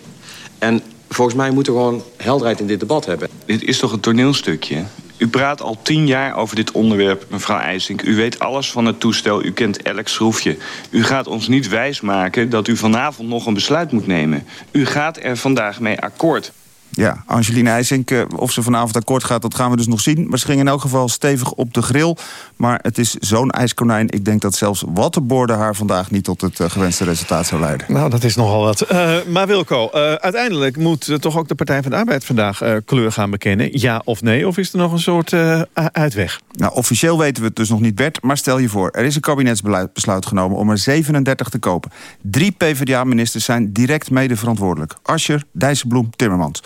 En volgens mij moeten we gewoon helderheid in dit debat hebben. Dit is toch een toneelstukje? U praat al tien jaar over dit onderwerp, mevrouw IJsink. U weet alles van het toestel, u kent elk schroefje. U gaat ons niet wijsmaken dat u vanavond nog een besluit moet nemen. U gaat er vandaag mee akkoord. Ja, Angeline IJsink, eh, of ze vanavond akkoord gaat, dat gaan we dus nog zien. Maar ze ging in elk geval stevig op de grill. Maar het is zo'n ijskonijn. Ik denk dat zelfs waterborden haar vandaag niet tot het eh, gewenste resultaat zou leiden. Nou, dat is nogal wat. Uh, maar Wilco, uh, uiteindelijk moet toch ook de Partij van de Arbeid vandaag kleur gaan bekennen. Ja of nee? Of is er nog een soort uitweg? Nou, officieel weten we het dus nog niet, Bert. Maar stel je voor, er is een kabinetsbesluit genomen om er 37 te kopen. Drie PvdA-ministers zijn direct mede verantwoordelijk. Ascher, Dijsselbloem, Timmermans.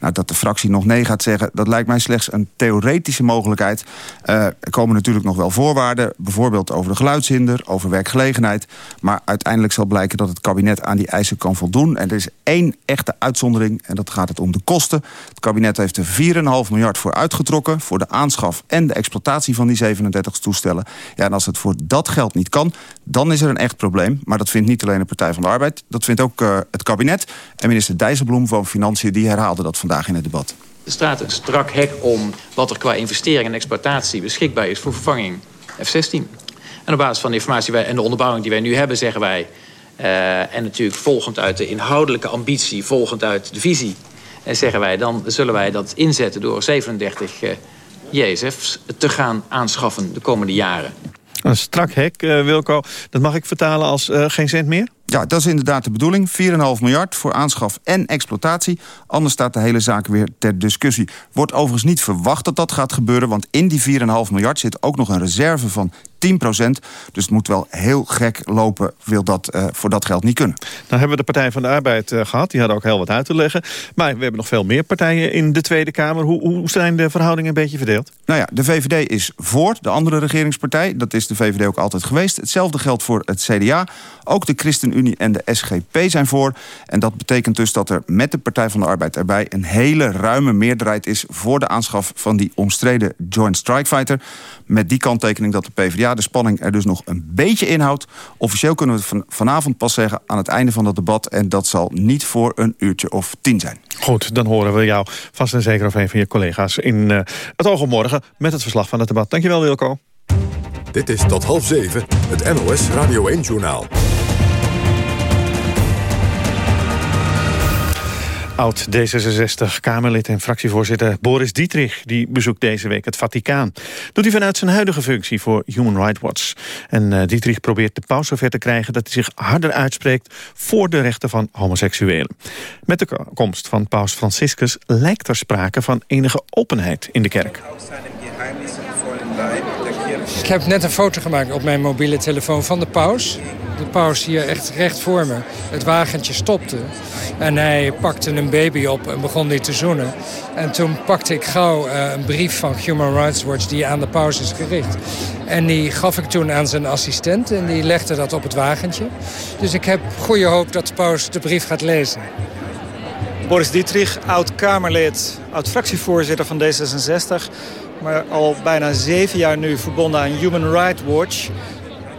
Nou, dat de fractie nog nee gaat zeggen, dat lijkt mij slechts een theoretische mogelijkheid. Uh, er komen natuurlijk nog wel voorwaarden, bijvoorbeeld over de geluidshinder, over werkgelegenheid. Maar uiteindelijk zal blijken dat het kabinet aan die eisen kan voldoen. En er is één echte uitzondering en dat gaat het om de kosten. Het kabinet heeft er 4,5 miljard voor uitgetrokken voor de aanschaf en de exploitatie van die 37 toestellen. Ja, en als het voor dat geld niet kan, dan is er een echt probleem. Maar dat vindt niet alleen de Partij van de Arbeid, dat vindt ook uh, het kabinet. En minister Dijsselbloem van Financiën die herhaalde dat vandaag in het debat. Er staat een strak hek om wat er qua investering en exploitatie beschikbaar is voor vervanging F-16. En op basis van de informatie en de onderbouwing die wij nu hebben, zeggen wij... Uh, en natuurlijk volgend uit de inhoudelijke ambitie, volgend uit de visie... Uh, zeggen wij, dan zullen wij dat inzetten door 37 uh, JSF's te gaan aanschaffen de komende jaren. Een strak hek, Wilco, dat mag ik vertalen als geen cent meer? Ja, dat is inderdaad de bedoeling. 4,5 miljard voor aanschaf en exploitatie. Anders staat de hele zaak weer ter discussie. Wordt overigens niet verwacht dat dat gaat gebeuren... want in die 4,5 miljard zit ook nog een reserve van 10% Dus het moet wel heel gek lopen, wil dat uh, voor dat geld niet kunnen. Nou hebben we de Partij van de Arbeid uh, gehad. Die hadden ook heel wat uit te leggen. Maar we hebben nog veel meer partijen in de Tweede Kamer. Hoe, hoe zijn de verhoudingen een beetje verdeeld? Nou ja, de VVD is voor, de andere regeringspartij. Dat is de VVD ook altijd geweest. Hetzelfde geldt voor het CDA. Ook de ChristenUnie en de SGP zijn voor. En dat betekent dus dat er met de Partij van de Arbeid erbij... een hele ruime meerderheid is voor de aanschaf van die omstreden Joint Strike Fighter. Met die kanttekening dat de PvdA de spanning er dus nog een beetje inhoudt. Officieel kunnen we het vanavond pas zeggen aan het einde van dat debat. En dat zal niet voor een uurtje of tien zijn. Goed, dan horen we jou vast en zeker of een van je collega's... in uh, het oog op morgen met het verslag van het debat. Dankjewel Wilco. Dit is tot half zeven, het NOS Radio 1-journaal. Oud D66-Kamerlid en fractievoorzitter Boris Dietrich... die bezoekt deze week het Vaticaan. Doet hij vanuit zijn huidige functie voor Human Rights Watch. En uh, Dietrich probeert de paus zover te krijgen... dat hij zich harder uitspreekt voor de rechten van homoseksuelen. Met de komst van paus Franciscus lijkt er sprake van enige openheid in de kerk. Ik heb net een foto gemaakt op mijn mobiele telefoon van de paus. De paus hier echt recht voor me. Het wagentje stopte. En hij pakte een baby op en begon die te zoenen. En toen pakte ik gauw uh, een brief van Human Rights Watch die aan de paus is gericht. En die gaf ik toen aan zijn assistent en die legde dat op het wagentje. Dus ik heb goede hoop dat de paus de brief gaat lezen. Boris Dietrich, oud-Kamerlid, oud-fractievoorzitter van D66 maar al bijna zeven jaar nu verbonden aan Human Rights Watch.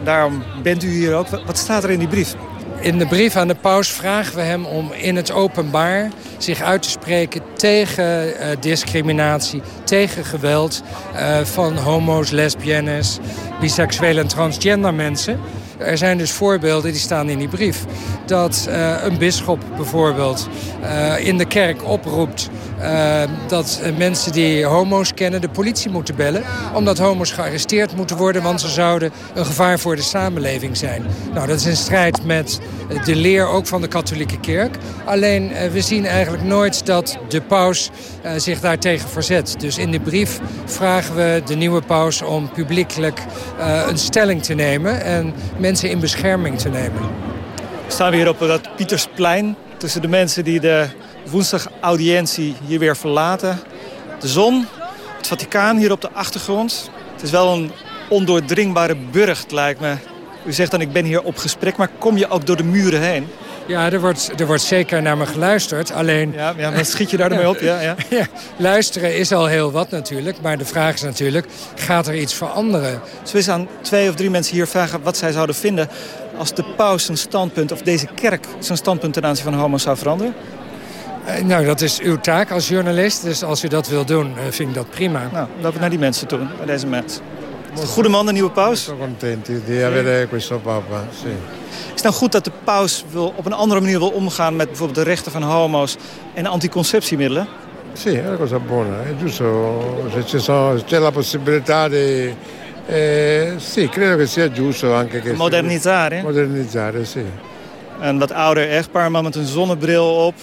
Daarom bent u hier ook. Wat staat er in die brief? In de brief aan de paus vragen we hem om in het openbaar zich uit te spreken tegen uh, discriminatie, tegen geweld uh, van homo's, lesbiennes, biseksuele en transgender mensen. Er zijn dus voorbeelden, die staan in die brief... dat uh, een bisschop bijvoorbeeld in de kerk oproept... Dat mensen die homo's kennen de politie moeten bellen... omdat homo's gearresteerd moeten worden... want ze zouden een gevaar voor de samenleving zijn. Nou, dat is in strijd met de leer ook van de katholieke kerk. Alleen, we zien eigenlijk nooit dat de paus zich daartegen verzet. Dus in de brief vragen we de nieuwe paus om publiekelijk een stelling te nemen... en mensen in bescherming te nemen. We staan weer op dat Pietersplein tussen de mensen die de woensdagaudiëntie hier weer verlaten. De zon, het Vaticaan hier op de achtergrond. Het is wel een ondoordringbare burcht, lijkt me. U zegt dan, ik ben hier op gesprek, maar kom je ook door de muren heen? Ja, er wordt, er wordt zeker naar me geluisterd. Alleen... Ja, ja maar schiet je daar mee op? Ja, ja. ja, luisteren is al heel wat natuurlijk. Maar de vraag is natuurlijk, gaat er iets veranderen? Zullen we aan twee of drie mensen hier vragen wat zij zouden vinden... als de paus zijn standpunt, of deze kerk zijn standpunt ten aanzien van homo's zou veranderen? Uh, nou, dat is uw taak als journalist. Dus als u dat wil doen, uh, vind ik dat prima. Nou, laten we naar die mensen toe, naar deze mensen. Is goede man, de nieuwe paus? Sono contenti di avere questo papa, sì. Is het nou goed dat de paus wil, op een andere manier wil omgaan... met bijvoorbeeld de rechten van homo's en anticonceptiemiddelen? Sì, è una cosa buona. È giusto, se c'è la possibilità di... Eh, sì, credo che sia giusto anche che... Modernizzare? Modernizzare, sì. Een wat ouder echtpaar, man met een zonnebril op.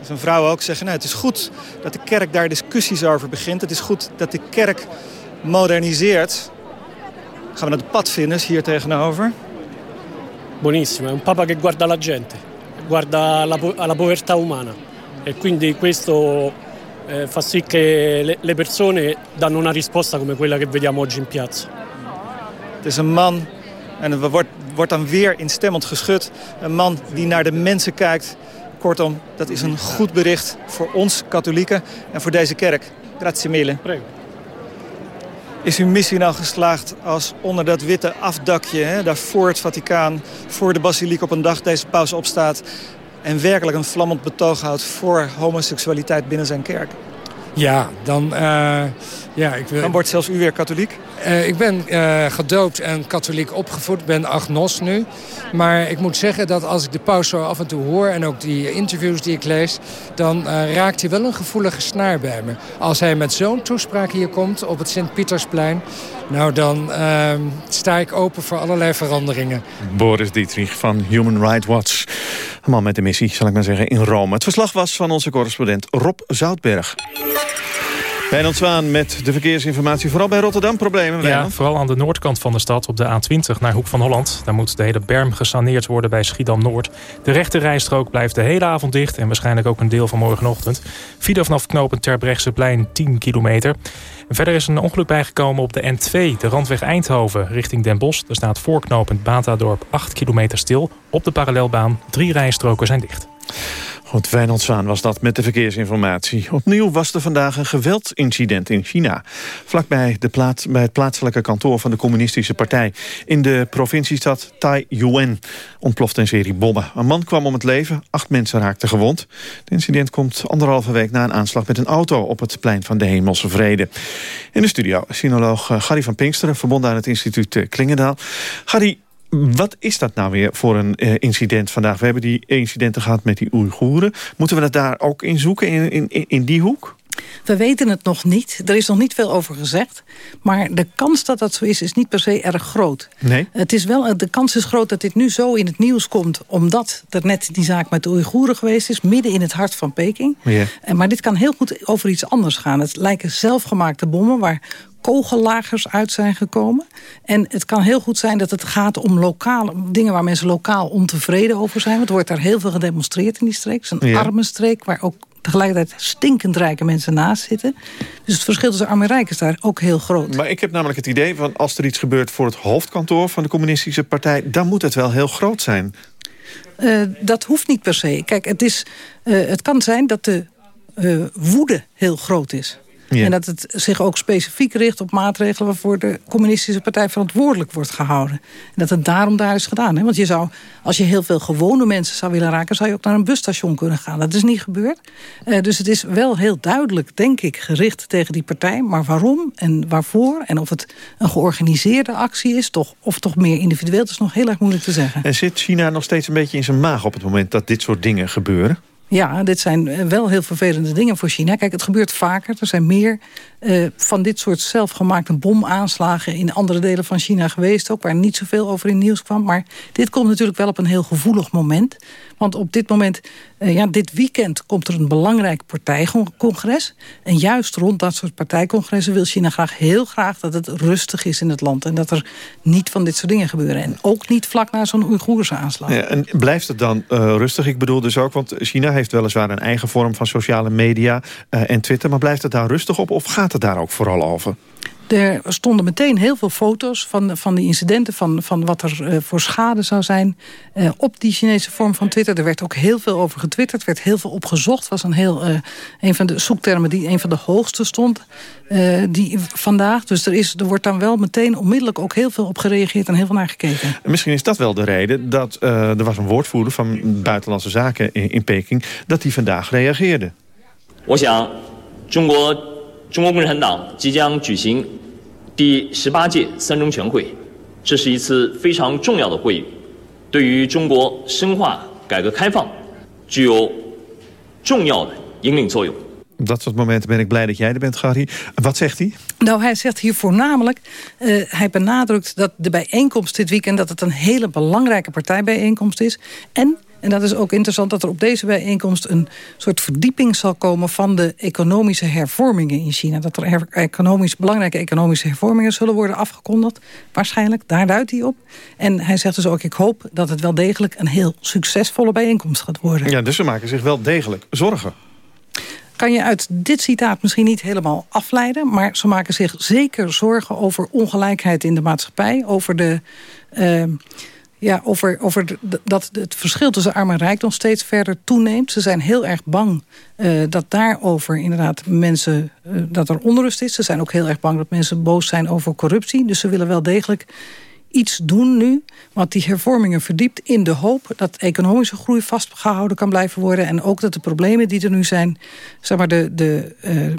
Zijn vrouw ook zeggen, nou, het is goed dat de kerk daar discussies over begint. Het is goed dat de kerk moderniseert. Gaan we naar de padvinders hier tegenover. Buonissimo, è un papa che guarda la gente, guarda la, alla povertà umana e quindi questo eh, fa sì che le, le persone danno una risposta come quella che vediamo oggi in piazza. Het is een man, en er wordt, wordt dan weer instemmend geschud, een man die naar de mensen kijkt. Kortom, dat is een goed bericht voor ons katholieken en voor deze kerk. Grazie mille. Prego. Is uw missie nou geslaagd als onder dat witte afdakje... Hè, daar voor het Vaticaan, voor de basiliek op een dag deze paus opstaat... en werkelijk een vlammend betoog houdt voor homoseksualiteit binnen zijn kerk? Ja, dan... Uh, ja, ik wil... Dan wordt zelfs u weer katholiek? Uh, ik ben uh, gedoopt en katholiek opgevoed, ben agnos nu. Maar ik moet zeggen dat als ik de paus zo af en toe hoor... en ook die interviews die ik lees... dan uh, raakt hij wel een gevoelige snaar bij me. Als hij met zo'n toespraak hier komt op het Sint-Pietersplein... nou, dan sta ik open voor allerlei veranderingen. Boris Dietrich van Human Rights Watch. Een man met de missie, zal ik maar zeggen, in Rome. Het verslag was van onze correspondent Rob Zoutberg. Wijnand Zwaan met de verkeersinformatie. Vooral bij Rotterdam problemen, Ja, vooral aan de noordkant van de stad op de A20 naar Hoek van Holland. Daar moet de hele berm gesaneerd worden bij Schiedam-Noord. De rechte rijstrook blijft de hele avond dicht... en waarschijnlijk ook een deel van morgenochtend. File vanaf knooppunt Terbrechtseplein 10 kilometer. En verder is een ongeluk bijgekomen op de N2, de randweg Eindhoven, richting Den Bosch. Er staat voorknopend Batadorp 8 kilometer stil. Op de parallelbaan, drie rijstroken zijn dicht. Goed, Wijnand was dat met de verkeersinformatie. Opnieuw was er vandaag een geweldincident in China. Vlakbij de plaats, bij het plaatselijke kantoor van de communistische partij. In de provinciestad Taiyuan ontplofte een serie bommen. Een man kwam om het leven, acht mensen raakten gewond. Het incident komt anderhalve week na een aanslag met een auto... op het plein van de Hemelse Vrede. In de studio, sinoloog eh, Gary van Pinksteren... verbonden aan het instituut eh, Klingendaal. Gary, wat is dat nou weer voor een uh, incident vandaag? We hebben die incidenten gehad met die Oeigoeren. Moeten we dat daar ook in zoeken, in, in, in die hoek? We weten het nog niet. Er is nog niet veel over gezegd. Maar de kans dat dat zo is, is niet per se erg groot. Nee? Het is wel, de kans is groot dat dit nu zo in het nieuws komt... omdat er net die zaak met de Oeigoeren geweest is... midden in het hart van Peking. Ja. Maar dit kan heel goed over iets anders gaan. Het lijken zelfgemaakte bommen waar kogellagers uit zijn gekomen. En het kan heel goed zijn dat het gaat om lokale dingen waar mensen lokaal ontevreden over zijn. Want er wordt daar heel veel gedemonstreerd in die streek. Het is een Ja. arme streek waar ook tegelijkertijd stinkend rijke mensen naast zitten. Dus het verschil tussen arm en rijk is daar ook heel groot. Maar ik heb namelijk het idee van als er iets gebeurt voor het hoofdkantoor van de communistische partij, dan moet het wel heel groot zijn. Eh, dat hoeft niet per se. Kijk, het, is, eh, het kan zijn dat de eh, woede heel groot is. En dat het zich ook specifiek richt op maatregelen... waarvoor de communistische partij verantwoordelijk wordt gehouden. En dat het daarom daar is gedaan. Hè? Want je zou, als je heel veel gewone mensen zou willen raken... zou je ook naar een busstation kunnen gaan. Dat is niet gebeurd. Uh, dus het is wel heel duidelijk, denk ik, gericht tegen die partij. Maar waarom en waarvoor en of het een georganiseerde actie is... Toch, of toch meer individueel, dat is nog heel erg moeilijk te zeggen. En zit China nog steeds een beetje in zijn maag op het moment... dat dit soort dingen gebeuren? Ja, dit zijn eh, wel heel vervelende dingen voor China. Kijk, het gebeurt vaker. Er zijn meer uh, van dit soort zelfgemaakte bomaanslagen... in andere delen van China geweest ook... waar niet zoveel over in nieuws kwam. Maar dit komt natuurlijk wel op een heel gevoelig moment. Want op dit moment, uh, ja, dit weekend komt er een belangrijk partijcongres. En juist rond dat soort partijcongressen wil China graag heel graag... dat het rustig is in het land. En dat er niet van dit soort dingen gebeuren. En ook niet vlak na zo'n Oeigoerse aanslag. Ja, en blijft het dan uh, rustig? Ik bedoel dus ook, want China heeft weliswaar een eigen vorm van sociale media en Twitter. Maar blijft het daar rustig op of gaat het daar ook vooral over? Er stonden meteen heel veel foto's van, van die incidenten... van, van wat er uh, voor schade zou zijn uh, op die Chinese vorm van Twitter. Er werd ook heel veel over getwitterd. Er werd heel veel opgezocht. was een, heel, uh, een van de zoektermen die een van de hoogste stond die, vandaag. Dus er, is, er wordt dan wel meteen onmiddellijk ook heel veel op gereageerd... en heel veel naar gekeken. Misschien is dat wel de reden dat er was een woordvoerder... van Buitenlandse Zaken in, in Peking... dat die vandaag reageerde. 中国中国共产党即将举行第十八届三中全会，这是一次非常重要的会议，对于中国深化改革开放具有重要的引领作用。 Op dat soort momenten ben ik blij dat jij er bent, Gary. Wat zegt hij? Nou, hij zegt hier voornamelijk... Uh, hij benadrukt dat de bijeenkomst dit weekend... dat het een hele belangrijke partijbijeenkomst is. En en dat is ook interessant dat er op deze bijeenkomst... een soort verdieping zal komen van de economische hervormingen in China. Dat er economisch, belangrijke economische hervormingen zullen worden afgekondigd. Waarschijnlijk, daar duidt hij op. En hij zegt dus ook, ik hoop dat het wel degelijk... een heel succesvolle bijeenkomst gaat worden. Ja, dus ze maken zich wel degelijk zorgen kan je uit dit citaat misschien niet helemaal afleiden... maar ze maken zich zeker zorgen over ongelijkheid in de maatschappij... over de... Uh, ja, over, over de, dat het verschil tussen arm en rijk nog steeds verder toeneemt. Ze zijn heel erg bang uh, dat daarover inderdaad mensen, uh, dat er onrust is. Ze zijn ook heel erg bang dat mensen boos zijn over corruptie. Dus ze willen wel degelijk iets doen nu... wat die hervormingen verdiept in de hoop dat economische groei vastgehouden kan blijven worden... en ook dat de problemen die er nu zijn, zeg maar de... de uh,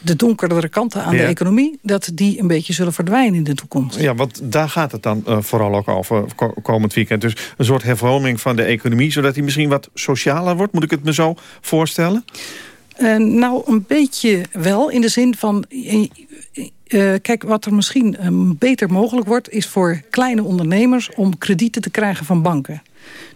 de donkerdere kanten aan ja. de economie... dat die een beetje zullen verdwijnen in de toekomst. Ja, want daar gaat het dan uh, vooral ook over komend weekend. Dus een soort hervorming van de economie... zodat die misschien wat socialer wordt. Moet ik het me zo voorstellen? Uh, nou, een beetje wel. In de zin van... Uh, kijk, wat er misschien beter mogelijk wordt... is voor kleine ondernemers om kredieten te krijgen van banken.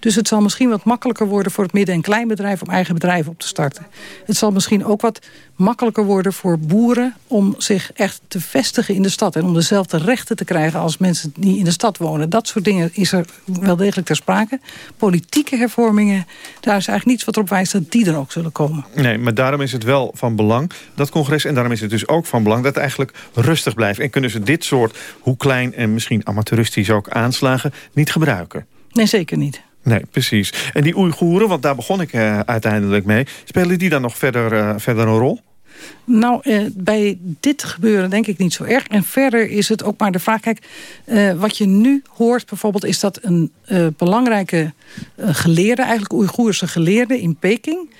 Dus het zal misschien wat makkelijker worden voor het midden- en kleinbedrijf... om eigen bedrijven op te starten. Het zal misschien ook wat makkelijker worden voor boeren... om zich echt te vestigen in de stad. En om dezelfde rechten te krijgen als mensen die in de stad wonen. Dat soort dingen is er wel degelijk ter sprake. Politieke hervormingen, daar is eigenlijk niets wat erop wijst... dat die er ook zullen komen. Nee, maar daarom is het wel van belang, dat congres... en daarom is het dus ook van belang dat het eigenlijk rustig blijft. En kunnen ze dit soort, hoe klein en misschien amateuristisch ook aanslagen... niet gebruiken. Nee, zeker niet. Nee, precies. En die Oeigoeren, want daar begon ik uh, uiteindelijk mee... spelen die dan nog verder, uh, verder een rol? Nou, eh, bij dit gebeuren denk ik niet zo erg. En verder is het ook maar de vraag... Kijk, eh, wat je nu hoort bijvoorbeeld... is dat een uh, belangrijke geleerde, eigenlijk Oeigoerse geleerde in Peking...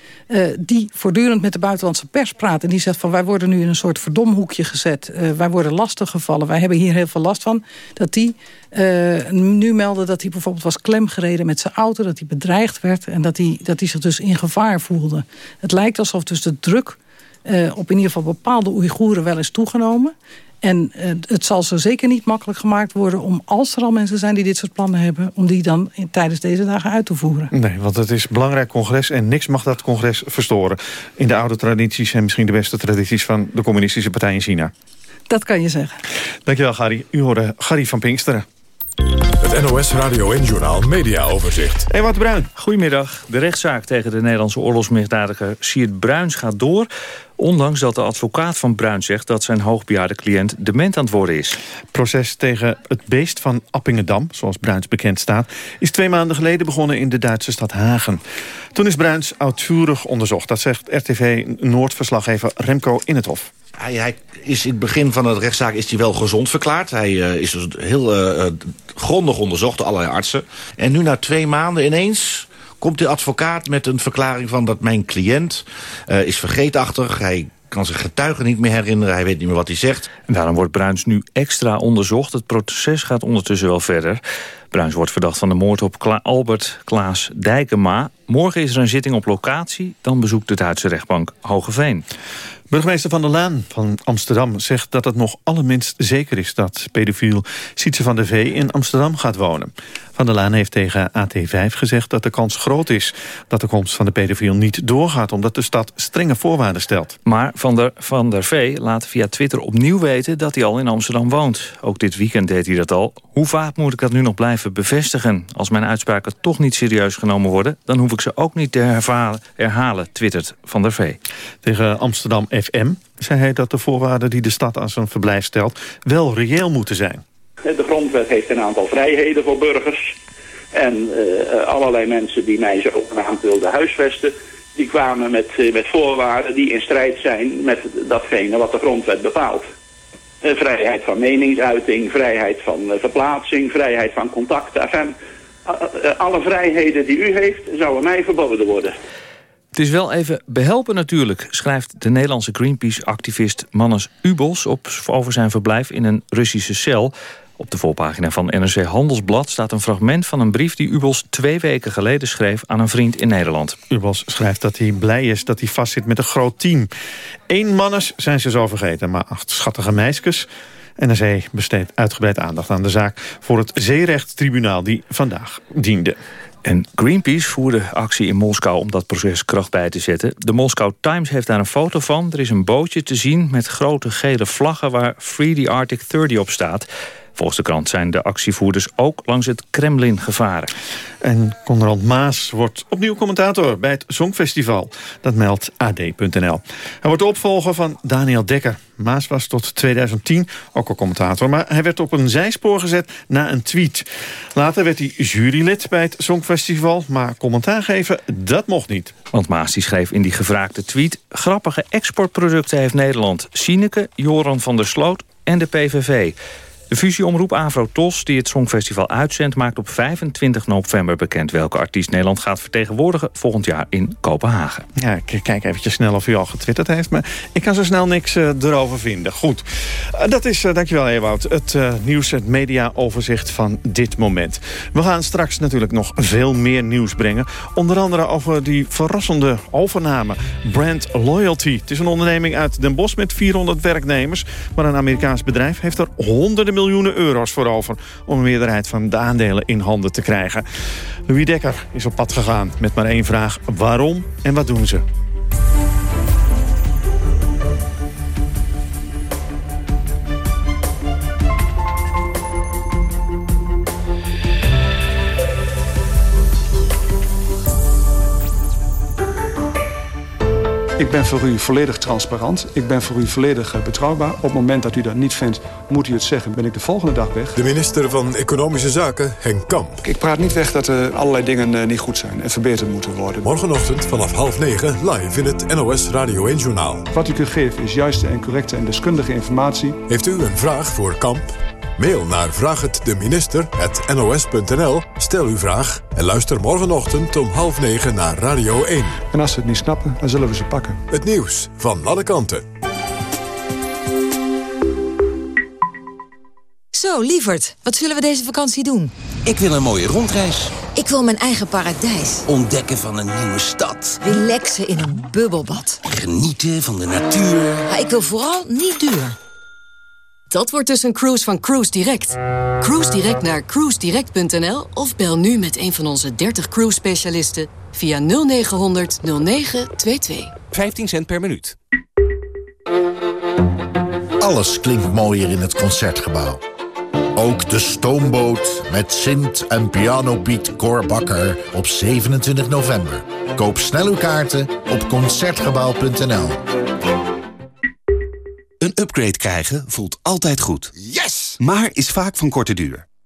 die voortdurend met de buitenlandse pers praat... en die zegt van wij worden nu in een soort verdomhoekje gezet. wij worden lastiggevallen, wij hebben hier heel veel last van. Dat die nu melden dat hij bijvoorbeeld was klemgereden met zijn auto... dat hij bedreigd werd en dat hij, dat hij zich dus in gevaar voelde. Het lijkt alsof dus de druk... Uh, op in ieder geval bepaalde Oeigoeren wel is toegenomen. En uh, het zal zo zeker niet makkelijk gemaakt worden om, als er al mensen zijn die dit soort plannen hebben, om die dan in, tijdens deze dagen uit te voeren. Nee, want het is een belangrijk congres en niks mag dat congres verstoren. In de oude tradities en misschien de beste tradities van de communistische partij in China. Dat kan je zeggen. Dankjewel, Gary. U hoorde Gary van Pinksteren. Het NOS Radio en Journaal Media Overzicht. Hey, Bruin. Goedemiddag. De rechtszaak tegen de Nederlandse oorlogsmisdadiger Siert Bruins gaat door. Ondanks dat de advocaat van Bruins zegt dat zijn hoogbejaarde cliënt dement aan het worden is. proces tegen het beest van Appingedam, zoals Bruins bekend staat... is twee maanden geleden begonnen in de Duitse stad Hagen. Toen is Bruins uitvoerig onderzocht. Dat zegt RTV Noordverslaggever Remco in het Hof. Hij, hij, is in het begin van de rechtszaak is hij wel gezond verklaard. Hij uh, is dus heel uh, grondig onderzocht door allerlei artsen. En nu na twee maanden ineens komt de advocaat met een verklaring van dat mijn cliënt uh, is vergeetachtig. Hij kan zich getuigen niet meer herinneren. Hij weet niet meer wat hij zegt. En daarom wordt Bruins nu extra onderzocht. Het proces gaat ondertussen wel verder. Bruins wordt verdacht van de moord op Albert Klaas Dijkema. Morgen is er een zitting op locatie. Dan bezoekt de Duitse rechtbank Hogeveen. Burgemeester Van der Laan van Amsterdam zegt dat het nog allerminst zeker is... dat pedofiel Sietse van der Vee in Amsterdam gaat wonen. Van der Laan heeft tegen AT5 gezegd dat de kans groot is... dat de komst van de pedofiel niet doorgaat... omdat de stad strenge voorwaarden stelt. Maar Van der, van der Vee laat via Twitter opnieuw weten dat hij al in Amsterdam woont. Ook dit weekend deed hij dat al. Hoe vaak moet ik dat nu nog blijven bevestigen? Als mijn uitspraken toch niet serieus genomen worden... dan hoef ik ze ook niet te herhalen, herhalen twittert Van der Vee. Tegen Amsterdam FM zei hij dat de voorwaarden die de stad aan zijn verblijf stelt... wel reëel moeten zijn. De grondwet heeft een aantal vrijheden voor burgers. En uh, allerlei mensen die mij zogenaamd wilden huisvesten... die kwamen met, uh, met voorwaarden die in strijd zijn met datgene wat de grondwet bepaalt. Uh, vrijheid van meningsuiting, vrijheid van verplaatsing, vrijheid van contact. Enfin, alle vrijheden die u heeft, zouden mij verboden worden. Het is wel even behelpen natuurlijk, schrijft de Nederlandse Greenpeace-activist Mannes Ubos op, over zijn verblijf in een Russische cel. Op de voorpagina van NRC Handelsblad staat een fragment van een brief die Ubos twee weken geleden schreef aan een vriend in Nederland. Ubos schrijft dat hij blij is dat hij vastzit met een groot team. Eén mannes zijn ze zo vergeten, maar acht schattige meisjes. NRC besteedt uitgebreid aandacht aan de zaak voor het zeerechttribunaal die vandaag diende. En Greenpeace voerde actie in Moskou om dat proces kracht bij te zetten. De Moscow Times heeft daar een foto van. Er is een bootje te zien met grote gele vlaggen waar Free the Arctic 30 op staat. Volgens de krant zijn de actievoerders ook langs het Kremlin gevaren. En Conrad Maas wordt opnieuw commentator bij het Songfestival. Dat meldt AD.nl. Hij wordt de opvolger van Daniel Dekker. Maas was tot 2010 ook al commentator... maar hij werd op een zijspoor gezet na een tweet. Later werd hij jurylid bij het Songfestival... maar commentaar geven, dat mocht niet. Want Maas die schreef in die gevraagde tweet... grappige exportproducten heeft Nederland. Sineke, Joran van der Sloot en de PVV. De fusieomroep Avro-TOS, die het Songfestival uitzendt... maakt op 25 november bekend welke artiest Nederland gaat vertegenwoordigen... volgend jaar in Kopenhagen. Ja, ik kijk eventjes snel of u al getwitterd heeft... maar ik kan zo snel niks uh, erover vinden. Goed, uh, dat is, uh, dankjewel Ewout, het nieuws, het mediaoverzicht van dit moment. We gaan straks natuurlijk nog veel meer nieuws brengen. Onder andere over die verrassende overname, Brand Loyalty. Het is een onderneming uit Den Bosch met 400 werknemers... maar een Amerikaans bedrijf heeft er honderden miljoenen euro's voor over... om een meerderheid van de aandelen in handen te krijgen. Louis Dekker is op pad gegaan met maar één vraag. Waarom en wat doen ze? Ik ben voor u volledig transparant. Ik ben voor u volledig betrouwbaar. Op het moment dat u dat niet vindt, moet u het zeggen. Ben ik de volgende dag weg. De minister van Economische Zaken, Henk Kamp. Ik praat niet weg dat er allerlei dingen niet goed zijn en verbeterd moeten worden. Morgenochtend vanaf half negen live in het NOS Radio 1-journaal. Wat u kunt geven is juiste en correcte en deskundige informatie. Heeft u een vraag voor Kamp? Mail naar vraaghetdeminister.nos.nl. Stel uw vraag en luister morgenochtend om half negen naar Radio 1. En als ze het niet snappen, dan zullen we ze pakken. Het nieuws van alle kanten. Zo, lieverd, wat zullen we deze vakantie doen? Ik wil een mooie rondreis. Ik wil mijn eigen paradijs. Ontdekken van een nieuwe stad. Relaxen in een bubbelbad. Genieten van de natuur. Ja, ik wil vooral niet duur. Dat wordt dus een cruise van Cruise Direct. Cruise Direct naar cruisedirect.nl of bel nu met een van onze 30 cruise specialisten via 0900 0922. 15 cent per minuut. Alles klinkt mooier in het Concertgebouw. Ook de stoomboot met Sint en Piano Piet Korbakker op 27 november. Koop snel uw kaarten op Concertgebouw.nl. upgrade krijgen voelt altijd goed. Yes! Maar is vaak van korte duur.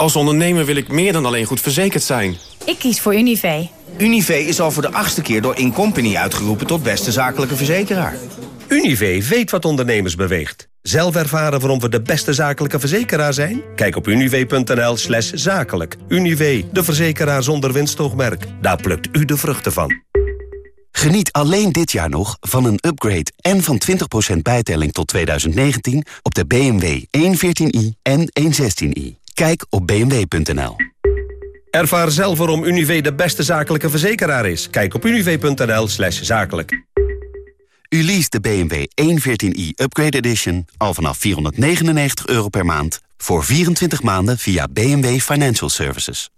Als ondernemer wil ik meer dan alleen goed verzekerd zijn. Ik kies voor Univé. Univé is al voor de achtste keer door Incompany uitgeroepen tot beste zakelijke verzekeraar. Univé weet wat ondernemers beweegt. Zelf ervaren waarom we de beste zakelijke verzekeraar zijn? Kijk op univé.nl slash zakelijk. Univé, de verzekeraar zonder winstoogmerk. Daar plukt u de vruchten van. Geniet alleen dit jaar nog van een upgrade en van 20% bijtelling tot 2019 op de BMW 114i en 116i. Kijk op bmw.nl. Ervaar zelf waarom Univé de beste zakelijke verzekeraar is. Kijk op univé.nl slash zakelijk. U leest de BMW 114i Upgrade Edition al vanaf 499 euro per maand... voor 24 maanden via BMW Financial Services.